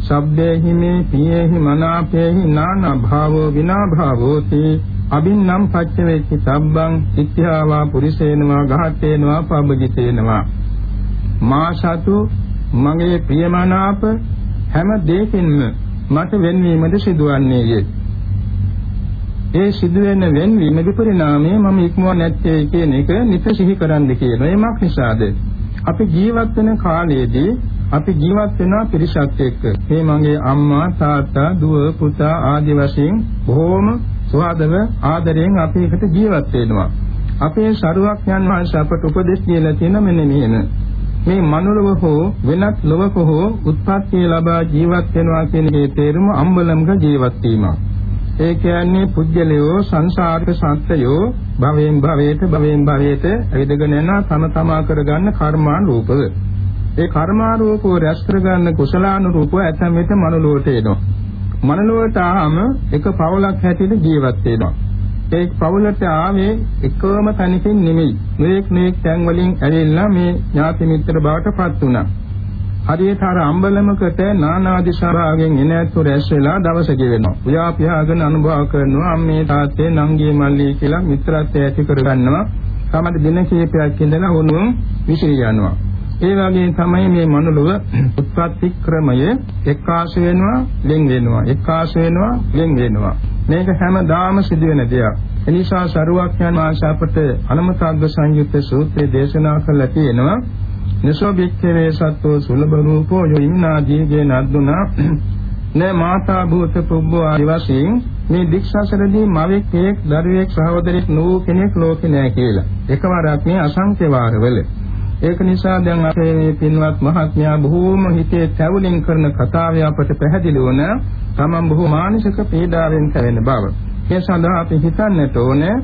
සබ්බේහි මේ පියේහි මනාපේහි නානා භාවෝ විනා භාවෝති අබින්නම් පච්චවේචි සබ්බං ඉත්‍යාවා පුරිසේනවා ගහතේනවා පබජිතේනවා මා සතු මගේ ප්‍රියමනාප හැම දෙයකින්ම මට වෙන්වීමද සිදුවන්නේය ඒ සිදුවෙන වෙන්වීම විපරිණාමය මම ඉක්මවා නැත්තේ කියන එක නිතර සිහි කරන්න කියනවා. ඒ මක් නිසාද? අපි ජීවත් වෙන කාලයේදී අපි ජීවත් වෙනවා පිරිසත් එක්ක. මේ මගේ අම්මා, තාත්තා, දුව, පුතා ආදී වශයෙන් බොහෝම සුවදව ආදරයෙන් අපි එකට ජීවත් වෙනවා. අපේ ශරුවක්යන් වහන්සේ අපට උපදෙස් දීලා තියෙන මෙන්න මෙහෙම. මේ මනුලව හෝ වෙනත් ලොවක හෝ උත්පත්ති ලබා ජීවත් වෙනවා කියන මේ තේරුම අම්බලම්ක ජීවත් වීමක්. ඒ කියන්නේ පුජ්‍යලයෝ සංසාරික සත්‍යයෝ භවයෙන් භවයට භවයෙන් භවයට ඇවිදගෙන යන තම තමා කරගන්න කර්මානුරූපව. ඒ කර්මානුරූපව රැස් කරගන්න කුසලානුරූපව ඇතැම් විට මනුලොවට එනවා. මනුලොවට ආවම එක පවලක් හැටියට ජීවත් වෙනවා. ඒ පවුලට ආවේ එකම තැනකින් නෙමෙයි. මේක් මේක් තැන් වලින් ඇවිල්ලා මේ ඥාති මිත්‍ර බවට පත් වුණා. හරියට අර අම්බලමකට නානා දිශාවෙන් එන ඇතු රැස් වෙලා දවස ගෙවෙනවා. උයා පියාගෙන අනුභව කරනවා අම්මේ තාත්තේ නංගී මල්ලී කියලා මිත්‍රත්වය ඇති කරගන්නවා. තමයි දින කිහිපයක් ඉඳලා උණුම් විසිරී යනවා. ඒ වගේ තමයි මේ මනුලව උත්පත්ති ක්‍රමය එක්කාශ වෙනවා, ලෙන් වෙනවා, එක්කාශ වෙනවා, ලෙන් වෙනවා. මේක හැමදාම සිදුවෙන දෙයක්. එනිසා සරුවක්ඥාන ආශාපට අනමතග්ග සංයුක්ත සූත්‍රයේ දේශනා කළා තියෙනවා. නසෝ බික්ඛවේ සත්වෝ සුලභ රූපෝ යෝ ඉන්නා ජීගේ නද්දුනා <clears throat> න මාතා භූත පුබ්බෝ ආදි වශයෙන් මේ දික්සසරදී මවෙක් කෙනෙක් දරුවෙක් සහෝදරෙක් නෝ කෙනෙක් ලෝකේ නැහැ කියලා. එකවරක් මේ අසංඛ්‍ය වාරවල ඒක නිසා දැන් අපේ මේ පින්වත් මහත්මයා බොහෝම හිතේ තැවුලින් කරන කතාවේ අපට පැහැදිලි වුණ තමන් බොහෝ මානසික පීඩාවෙන් තැවෙන බව. ඒ සඳහා අපි හිතන්නට ඕනේ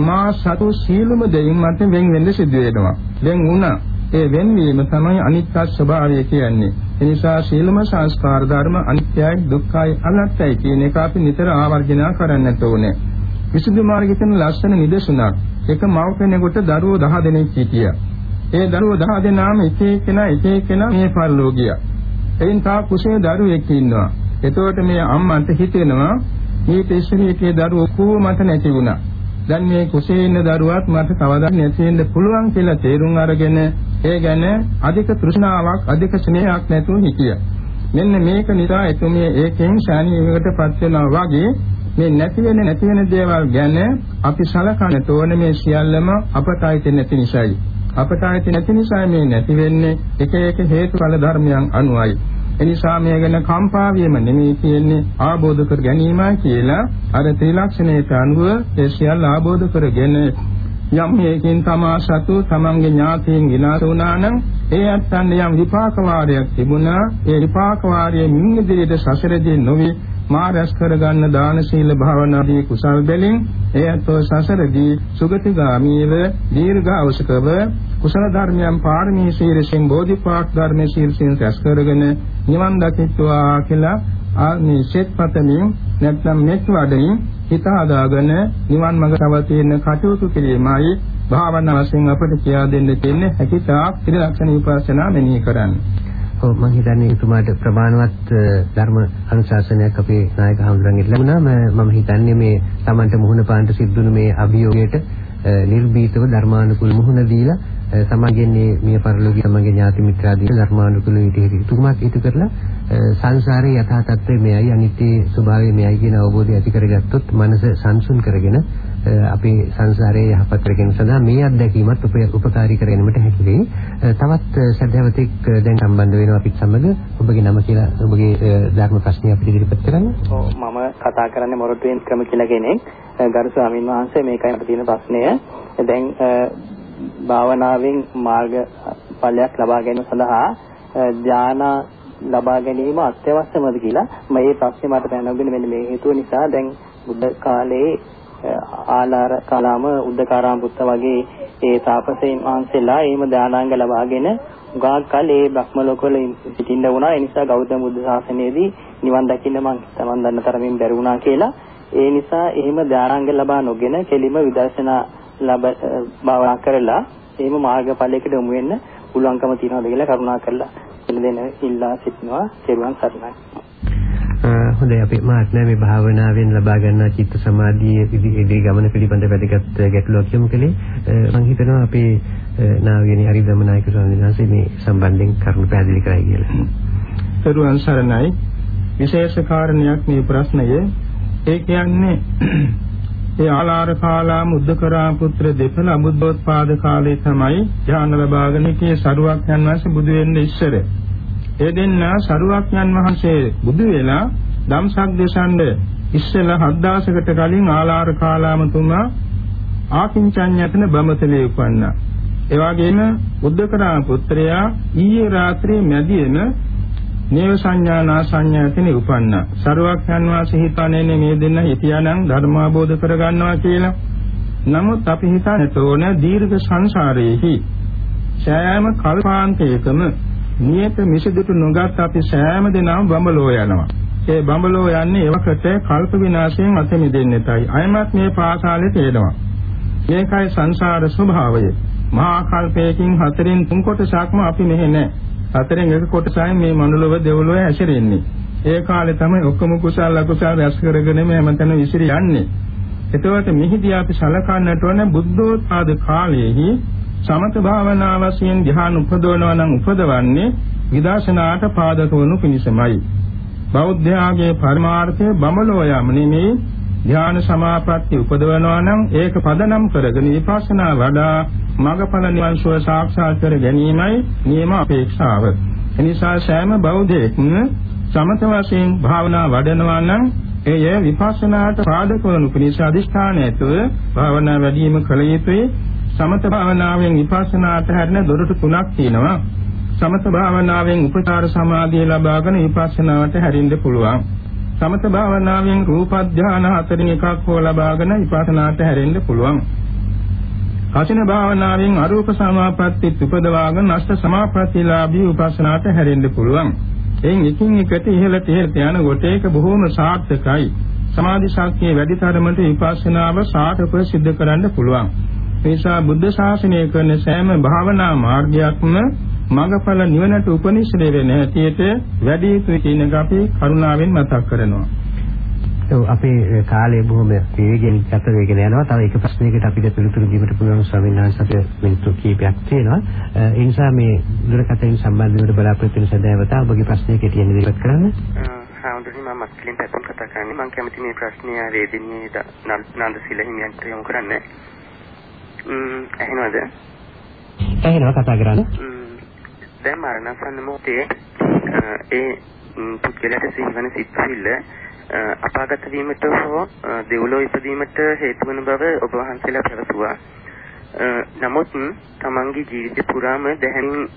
මා සතු සීලම දෙයින් මට වෙන් වෙන්න සිදු වෙනවා. වෙන් වුණා. ඒ වෙන්වීම තමයි අනිත්‍ය ස්වභාවය කියන්නේ. ඒ නිසා සීලම සංස්කාර ධර්ම අනිත්‍යයි දුක්ඛයි අනාත්මයි කියන එක අපි නිතර ආවර්ජන කරන්නට ඕනේ. විසුද්ධි මාර්ගයේ තියෙන ලස්සන නිදසුනක්. එක මව් කෙනෙකුට දරුවෝ 10 දෙනෙක් හිටියා. ඒ දරුවෝ 10 දෙනාම එක එකනා එක එකනා මේ පරිලෝ ගියා. එයින් තා කුසේ දරුවෙක් ඉන්නවා. එතකොට මේ අම්මන්ට හිතෙනවා මේ තෙස්සරියකේ දරුවෝ කොහොමද නැති වුණා. දැන් මේ කුසේ ඉන්න දරුවත් මට කවදා නැති වෙන්න පුළුවන් කියලා තේරුම් අරගෙන ඒ ගැන අධික තෘෂ්ණාවක් අධික ස්නේහයක් නැතුව හිටියා. මෙන්න මේක නිසා එතුමිය ඒකෙන් ශානීයකටපත් වෙනවා වගේ මේ නැති වෙන නැති වෙන දේවල් ගැන අපි සලකන්නට ඕනේ මේ සියල්ලම අපට අයිති නැති නිසායි. අපට ආයත නැති නිසා මේ නැති වෙන්නේ එක එක හේතුඵල ධර්මයන් අනුවයි. එනිසා මේ ගැන කම්පා වීම නෙමෙයි කියන්නේ ආબોධ කර ගැනීමයි කියලා. අර ත්‍රිලක්ෂණයට අනුව ඒ සියල්ල ආબોධ කරගෙන යම් හේකින් තමා සතු තමන්ගේ ඥාතීන් විනාශ වුණා නම් ඒ අත්යන් යම් විපාක වාරයක් තිබුණා. ඒ විපාක වාරයේ මින් ඉදිරියට සසරදී නොවේ මා රැස් කරගන්න දාන සීල භාවනාදී කුසල් බැලින් එයත්ෝ සසරදී සුගතිගාමීව දීර්ඝාවසකව කුසල ධර්මයන් පාරමී ශීර්ෂෙන් බෝධිපාක් ධර්මයේ ශීර්ෂෙන් රැස් කරගෙන නිවන් දකිත්වා කියලා ආනි ශෙත්පතමින් නැත්නම් මෙත් වඩමින් හිත හදාගෙන නිවන් මඟ තවතින කටයුතු කිරීමයි භාවනා වශයෙන් අපිට කියා දෙන්න තියෙන්නේ හැකිතාක් ත්‍රිලක්ෂණ විපස්සනා මෙනෙහි කරන්න. ඔව් මම හිතන්නේ එතුමාට ප්‍රමාණවත් ධර්ම අනුශාසනයක් අපේ නායක හඳුරන්ගෙන් ලැබුණා මම හිතන්නේ මේ Tamanට මුහුණ පාන්න සිද්ධුණු මේ අභියෝගයට නිර්භීතව ධර්මානුකූල මුහුණ දීලා සමාජයෙන් මිය පරලෝකී සමග ඥාති මිත්‍රාදී ධර්මානුකූල විදිහට තුමක් ඉතු කරලා සංසාරයේ යථා තත්ත්වය මෙයයි අනිත්‍ය ස්වභාවය මෙයයි කියන අවබෝධය ඇති කරගත්තොත් මනස සංසුන් කරගෙන අපේ සංසාරයේ යහපත් කරගෙන සඳහා මේ අත්දැකීමත් උපකාරී කරගැනීමට හැකි වෙයි. තවත් සදහවතෙක් දැන් සම්බන්ධ වෙනවා අපිත් සමග ඔබගේ නම කියලා ඔබගේ ධර්ම ප්‍රශ්නය අපිට ඉදිරිපත් කරන්න. ඔව් මම කතා කරන්නේ මොරටුවෙන් ක්‍රම කියලා කෙනෙක්. ගරු ස්වාමීන් වහන්සේ මේකයි අපිට තියෙන ප්‍රශ්නය. දැන් භාවනාවෙන් මාර්ග ඵලයක් ලබා ගැනීම සඳහා ධාන ලබා ගැනීම අත්‍යවශ්‍යමද කියලා මම මේ ප්‍රශ්නේ මට දැනගන්න මෙන්න මේ හේතුව නිසා දැන් බුද්ධ කාලේ ආලාර කලාම උද්දකාරාම පුත්ත වගේ ඒ තාපසයන් වහන්සේලා එහෙම දානාංග ලබාගෙන උගාක් කල ඒ බ්‍රහ්ම ලෝකවල සිටින්න වුණා. ඒ නිසා ගෞතම බුදු සාසනයේදී නිවන් දකින්න මං තමන් දන්න තරමින් බැරි වුණා කියලා. ඒ නිසා එහෙම දානාංග ලබා නොගෙන කෙලිම විදර්ශනා ලබ භාවනා කරලා එහෙම මාර්ගඵලයකට යොමු වෙන්න පුළුවන්කම තියනවාද කියලා කරුණා කරලා දෙන ඉල්ලා සිටිනවා. සේරුවන් සරණයි. හොඳයි අපි මාත්මා මේ භාවනාවෙන් ලබා ගන්නා චිත්ත සමාධියේ ඉදිරි ගමන පිළිබඳ වැදගත් ගැටලුවක් යොමු කළේ මම හිතනවා අපේ නාවියනි හරිදම නායක ස්වාමීන් වහන්සේ මේ සම්බන්ධයෙන් කරුණු පැහැදිලි කරයි කියලා. සරුවන් සරණයි විශේෂ කාරණයක් මේ ප්‍රශ්නය ඒ කියන්නේ <clears throat> ඒ ආලාර කාලාම උද්දකරා පුත්‍ර දෙපළ අබුද්ධෝත්පාද කාලේ තමයි ඥාන ලබාගෙන හිටියේ සරුවක්යන් වහන්සේ බුදු වෙන්න ඉස්සර. ඒ දෙන්න සරුවක්යන් වහන්සේ බුදු වෙලා ධම්සක් දේශන්න ඉස්සෙල්ලා හත් දවසකට කලින් ආලාර කාලාමතුමා ආකින්චඤ්ඤතන බඹතලේ උපන්නා. ඒ වගේම උද්දකරා පුත්‍රයා ඊයේ රාත්‍රියේ මැදියේම නේව සංඥානා සංඥාතනේ උපන්නා. සරුවක්යන් වාසේ හිතන්නේ මේ දෙන්න හිටියානම් ධර්මාබෝධ කරගන්නවා කියලා. නමුත් අපි හිතන්නට ඕන දීර්ඝ සංසාරයේහි සෑම කල්පාන්තයකම නියත මිසදිට නොගත් අපි සෑම දිනම බඹලෝ යනවා. ඒ බඹලෝ යන්නේ එවකට කල්ප විනාශයෙන් අත මිදෙන්නටයි. අයමත් මේ පාසාලේ තේනවා. මේකයි සංසාර ස්වභාවය. මහා කල්පයකින් හතරෙන් තුන් කොටසක්ම අපි මෙහෙ නැහැ. හතරෙන් එක කොටසයි මේ මනුලව දෙව්ලොව ඇසිරෙන්නේ. ඒ කාලේ තමයි ඔක්කොම කුසල අකුසල රැස් කරගෙන මේ හැමතැන විසිරි යන්නේ. එතකොට මෙහිදී අපි සලකන්නට ඕන බුද්ධෝත්පාද කාලයේහි සමත භාවනා වශයෙන් ධ්‍යාන උපදවනවා නම් උපදවන්නේ විදර්ශනාට පාදක වනු පිණිසමයි. බෞද්ධයාගේ පරමාර්ථය බඹලෝ යම නෙමේ ධ්‍යාන සමාපatti උපදවනවා නම් ඒක පදනම් කරගෙන විපස්සනා වඩා මගඵල නිවන් සුව සාක්ෂාත් කර ගැනීමයි නියම අපේක්ෂාව. එනිසා සෑම බෞද්ධයෙක්ම සමත වශයෙන් භාවනා වඩනවා නම් එය විපස්සනාට පාදක වනු පිණිස අදිෂ්ඨානයතුව භාවනා වැඩිම කළ යුතුයි. සමත භාවනාවෙන් විපස්සනාට හැරෙන දොරටු තුනක් තියෙනවා. සමත භාවනාවෙන් උපචාර සමාධිය ලබාගෙන විපස්සනාවට හැරෙන්න පුළුවන්. සමත භාවනාවෙන් රූප ධානය හතරින් එකක් හෝ ලබාගෙන විපස්සනාට හැරෙන්න පුළුවන්. කසින භාවනාවෙන් අරූප සමාපatti උපදවාගෙන අෂ්ට සමාපත්තිලාභී උපස්සනාට හැරෙන්න පුළුවන්. එයින් එකින් එකට ඉහළට ඉහළට යනකොට ඒක බොහෝම සාර්ථකයි. සමාධි ශක්තිය වැඩි තරමට විපස්සනාව සාර්ථකව සිද්ධ කරන්න පුළුවන්. ඒ නිසා බුද්ධ ශාසනය කරන සෑම භාවනා මාර්ගයක්ම මඟඵල නිවනට උපනිශ්‍රේ වෙන හැටියට වැඩි යුතුයි කියන එක අපි කරුණාවෙන් මතක් කරනවා. ඔව් අපේ කාලය බොහොම වේගෙන් ගත වෙගෙන යනවා. තව එක ප්‍රශ්නයකට අපිට පිළිතුරු දීමට පුළුවන් ස්වාමීන් වහන්සේ අපේ මිනිත්තු කීපයක් තියෙනවා. ඒ නිසා මේ දුරකථනයෙන් සම්බන්ධ වෙන බලාපොරොත්තු වෙන සදාවතා ඔබගේ ප්‍රශ්නය කෙටියෙන් ඉදිරිපත් කරන්න. හාමුදුරනේ මම මස්ලින් පැතුම් කතා කරන්නේ. මම කැමති මේ ප්‍රශ්නය වේදිනියේ නන්ද සිල හිමියන්ට යොමු කරන්න. ම්ම් ඇහෙනවද? ඇහෙනවා කතා කරන්න. දැන් මරණසන්න මොහොතේ ඒ පුද්ගලයාට සිහිවන සිත්විල්ල අපාගත වීමට හෝ දෙව්ලොව ඉපදීමට හේතු වන බව ඔබ වහන්සේලා පැවසුවා. නමුත් තමන්ගේ ජීවිතය පුරාම දැහැමින්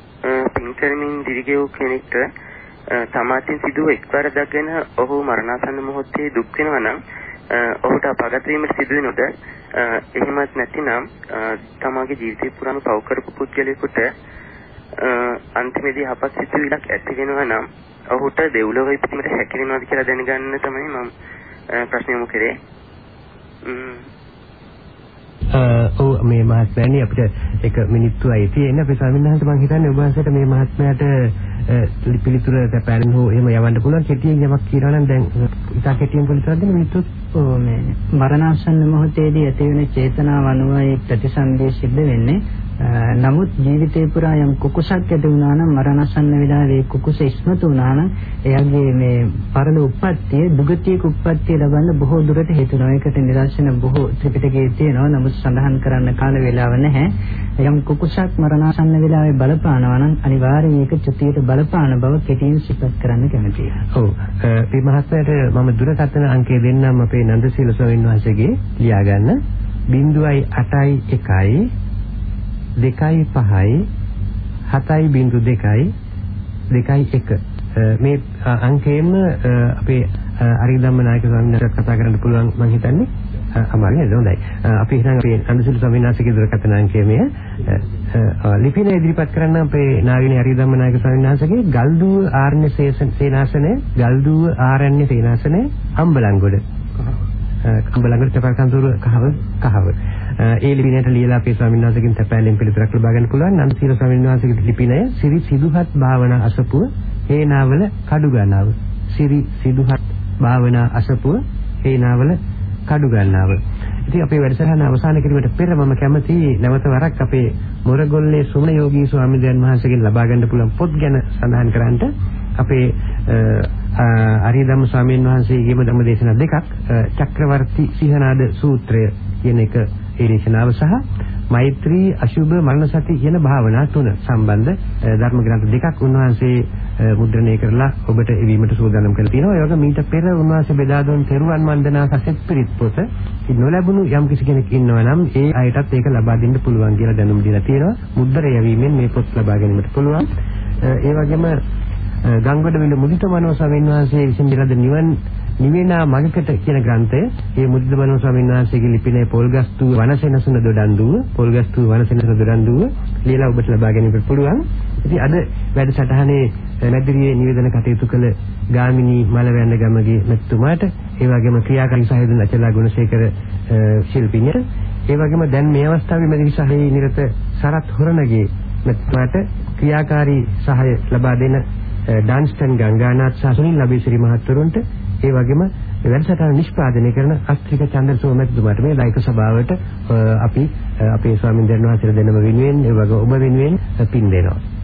පින් කරමින් දිරිගෙව් කෙනෙක්ට තමාටින් සිදුව එක්වර දගෙන ඔහු මරණාසන්න මොහොතේ දුක් වෙනවා නම් ඔහුට අපාගත වීමට සිදු වෙනොත් එහෙමත් නැතිනම් තමාගේ ජීවිතය පුරාම පව කරපු පුද්ගලයෙකුට අන්තිමේදී යහපත් සිතුවිල්ලක් ඇති වෙනවා නම් ඔහුට දෙව්ලොව ඉපදීමට හැකි වෙනවද කියලා දැනගන්න තමයි මම ප්‍රශ්න යොමු කරේ. ඔව් මේ මහත්මයානි අපිට එක මිනිත්තුයි තියෙන අපේ ස්වාමීන් වහන්සේ මම හිතන්නේ ඔබ වහන්සේට මේ මහත්මයාට පිළිතුර දැපෑරෙන් හෝ එහෙම යවන්න පුළුවන්. කෙටියෙන් යමක් කියනවා නම් දැන් ඉතා කෙටියෙන් පිළිතුරක් දෙන්න මිනිත්තුත් ඔව් මේ මරණාසන්න මොහොතේදී ඇති වෙන චේතනාව අනුව ඒ ප්‍රතිසන්දේ සිද්ධ වෙන්නේ. නමුත් ජීවිතේ පුරා යම් කුකුසක් ඇති වුණා නම් මරණසන්න වෙලාවේ කුකුස ඉස්මතු වුණා නම් එයාගේ මේ පරල උප්පත්තිය දුගතියක උප්පත්තිය ලබන්න බොහෝ දුරට හේතු වෙනවා. ඒකට නිදර්ශන බොහෝ ත්‍රිපිටකයේ තියෙනවා. නමුත් සඳහන් කරන්න කාල වේලාව නැහැ. යම් කුකුසක් මරණසන්න වෙලාවේ බලපානවා නම් අනිවාර්යයෙන් ඒක චුතියට බලපාන බව කෙටියෙන් සිතත් කරන්න කැමතියි. ඔව්. මේ මහත්මයාට මම දුරකථන අංකය දෙන්නම් අපේ නන්දසීල ස්වාමීන් වහන්සේගේ ලියා ගන්න 0.81 2යි 5යි 7යි බිංදු 2යි 2යි 1 මේ අංකයෙන්ම අපේ අරිදම්ම නායක ස්වාමීන් වහන්සේ කතා කරන්න පුළුවන් මම හිතන්නේ. අමාරු නේද? හොඳයි. අපි හිතන් අපේ අනුසුළු ස්වාමීන් වහන්සේගේ දුරකථන අංකය මෙය ලිපින ඉදිරිපත් කරන්න අපේ නාවිනේ අරිදම්ම නායක ස්වාමීන් වහන්සේගේ ගල්දුව ආරණ්‍ය සේනාසනය ගල්දුව ආරණ්‍ය සේනාසනය අම්බලන්ගොඩ අම්බලන්ගොඩ තපල්කන්තුර කහව කහව ඒ ලිපිනයට ලියලා අපේ ස්වාමීන් වහන්සේගෙන් තැපෑලෙන් පිළිතුරක් ලබා ගන්න පුළුවන්. නන්දසීල ස්වාමීන් වහන්සේගේ ලිපිනය සිරි සිදුහත් භාවනා අසපුව හේනාවල කඩු ගන්නාව. සිරි සිදුහත් භාවනා අසපුව හේනාවල කඩු ගන්නාව. ඉතින් අපේ වැඩසටහන අවසන් කිරීමට පෙර මම කැමති නැවත වරක් අපේ මොරගොල්ලේ සුමන යෝගී ස්වාමීන් වහන්සේගෙන් ලබා ගන්න පුළුවන් පොත් ගැන සඳහන් කරන්නට අපේ අරියදම්ම ස්වාමීන් වහන්සේගේම ධම්ම දේශනා දෙකක් චක්‍රවර්ති සිහනාද සූත්‍රය කියන එක ඒ දේශනාව සහ මෛත්‍රී අශුභ මරණ සති කියන භාවනා තුන සම්බන්ධ ධර්ම ග්‍රන්ථ දෙකක් උන්වහන්සේ මුද්‍රණය කරලා ඔබට එවීමට සූදානම් කරලා තියෙනවා. ඒ වගේම මීට පෙර උන්වහන්සේ බෙදා දුන් තෙරුවන් වන්දනා සසෙත් පිරිත් පොත නොලැබුණු යම් කිසි කෙනෙක් ඉන්නවා නම් ඒ අයටත් ඒක ලබා දෙන්න පුළුවන් කියලා දැනුම් දීලා තියෙනවා. මුද්‍රණය යැවීමෙන් මේ පොත් ලබා ගැනීමට පුළුවන්. ඒ වගේම ගංගොඩවිල මුදිත මනෝ ස්වාමීන් වහන්සේ විසින් දිලද නිවන් නිවෙනා මගකට කියන ග්‍රන්ථය. මේ මුදිත මනෝ ස්වාමීන් වහන්සේගේ ලිපිනේ පොල්ගස්තු වනසෙනසුන දොඩන්දුව පොල්ගස්තු වනසෙනසුන දොඩන්දුව ලියලා ඔබට ලබා ගැනීමට පුළුවන්. ඉතින් අද වැඩසටහනේ මැදිරියේ නිවේදන කටයුතු කළ ගාමිණී මලවැන්න ගමගේ මෙතුමාට ඒ වගේම ක්‍රියාකාරී සහයෝගන අචලා ගුණසේකර ශිල්පිනියට ඒ වගේම දැන් මේ අවස්ථාවේ මැදිරි සහයේ නිරත සරත් හොරණගේ මෙතුමාට ක්‍රියාකාරී සහාය ලබා දෙන ඩාන්ස්ටන් ගංගානාත් සහ සුනිල් ලබේසිරි මහත්වරුන්ට ඒ වගේම වැඩසටහන නිෂ්පාදනය කරන අස්ත්‍රික චන්ද්‍රසෝම මැතිතුමාට මේ දායක සභාවට අපි අපේ ස්වාමීන් වහන්සේලා දෙනම වෙනුවෙන් ඒ වගේ ඔබ වෙනුවෙන් පින් දෙනවා.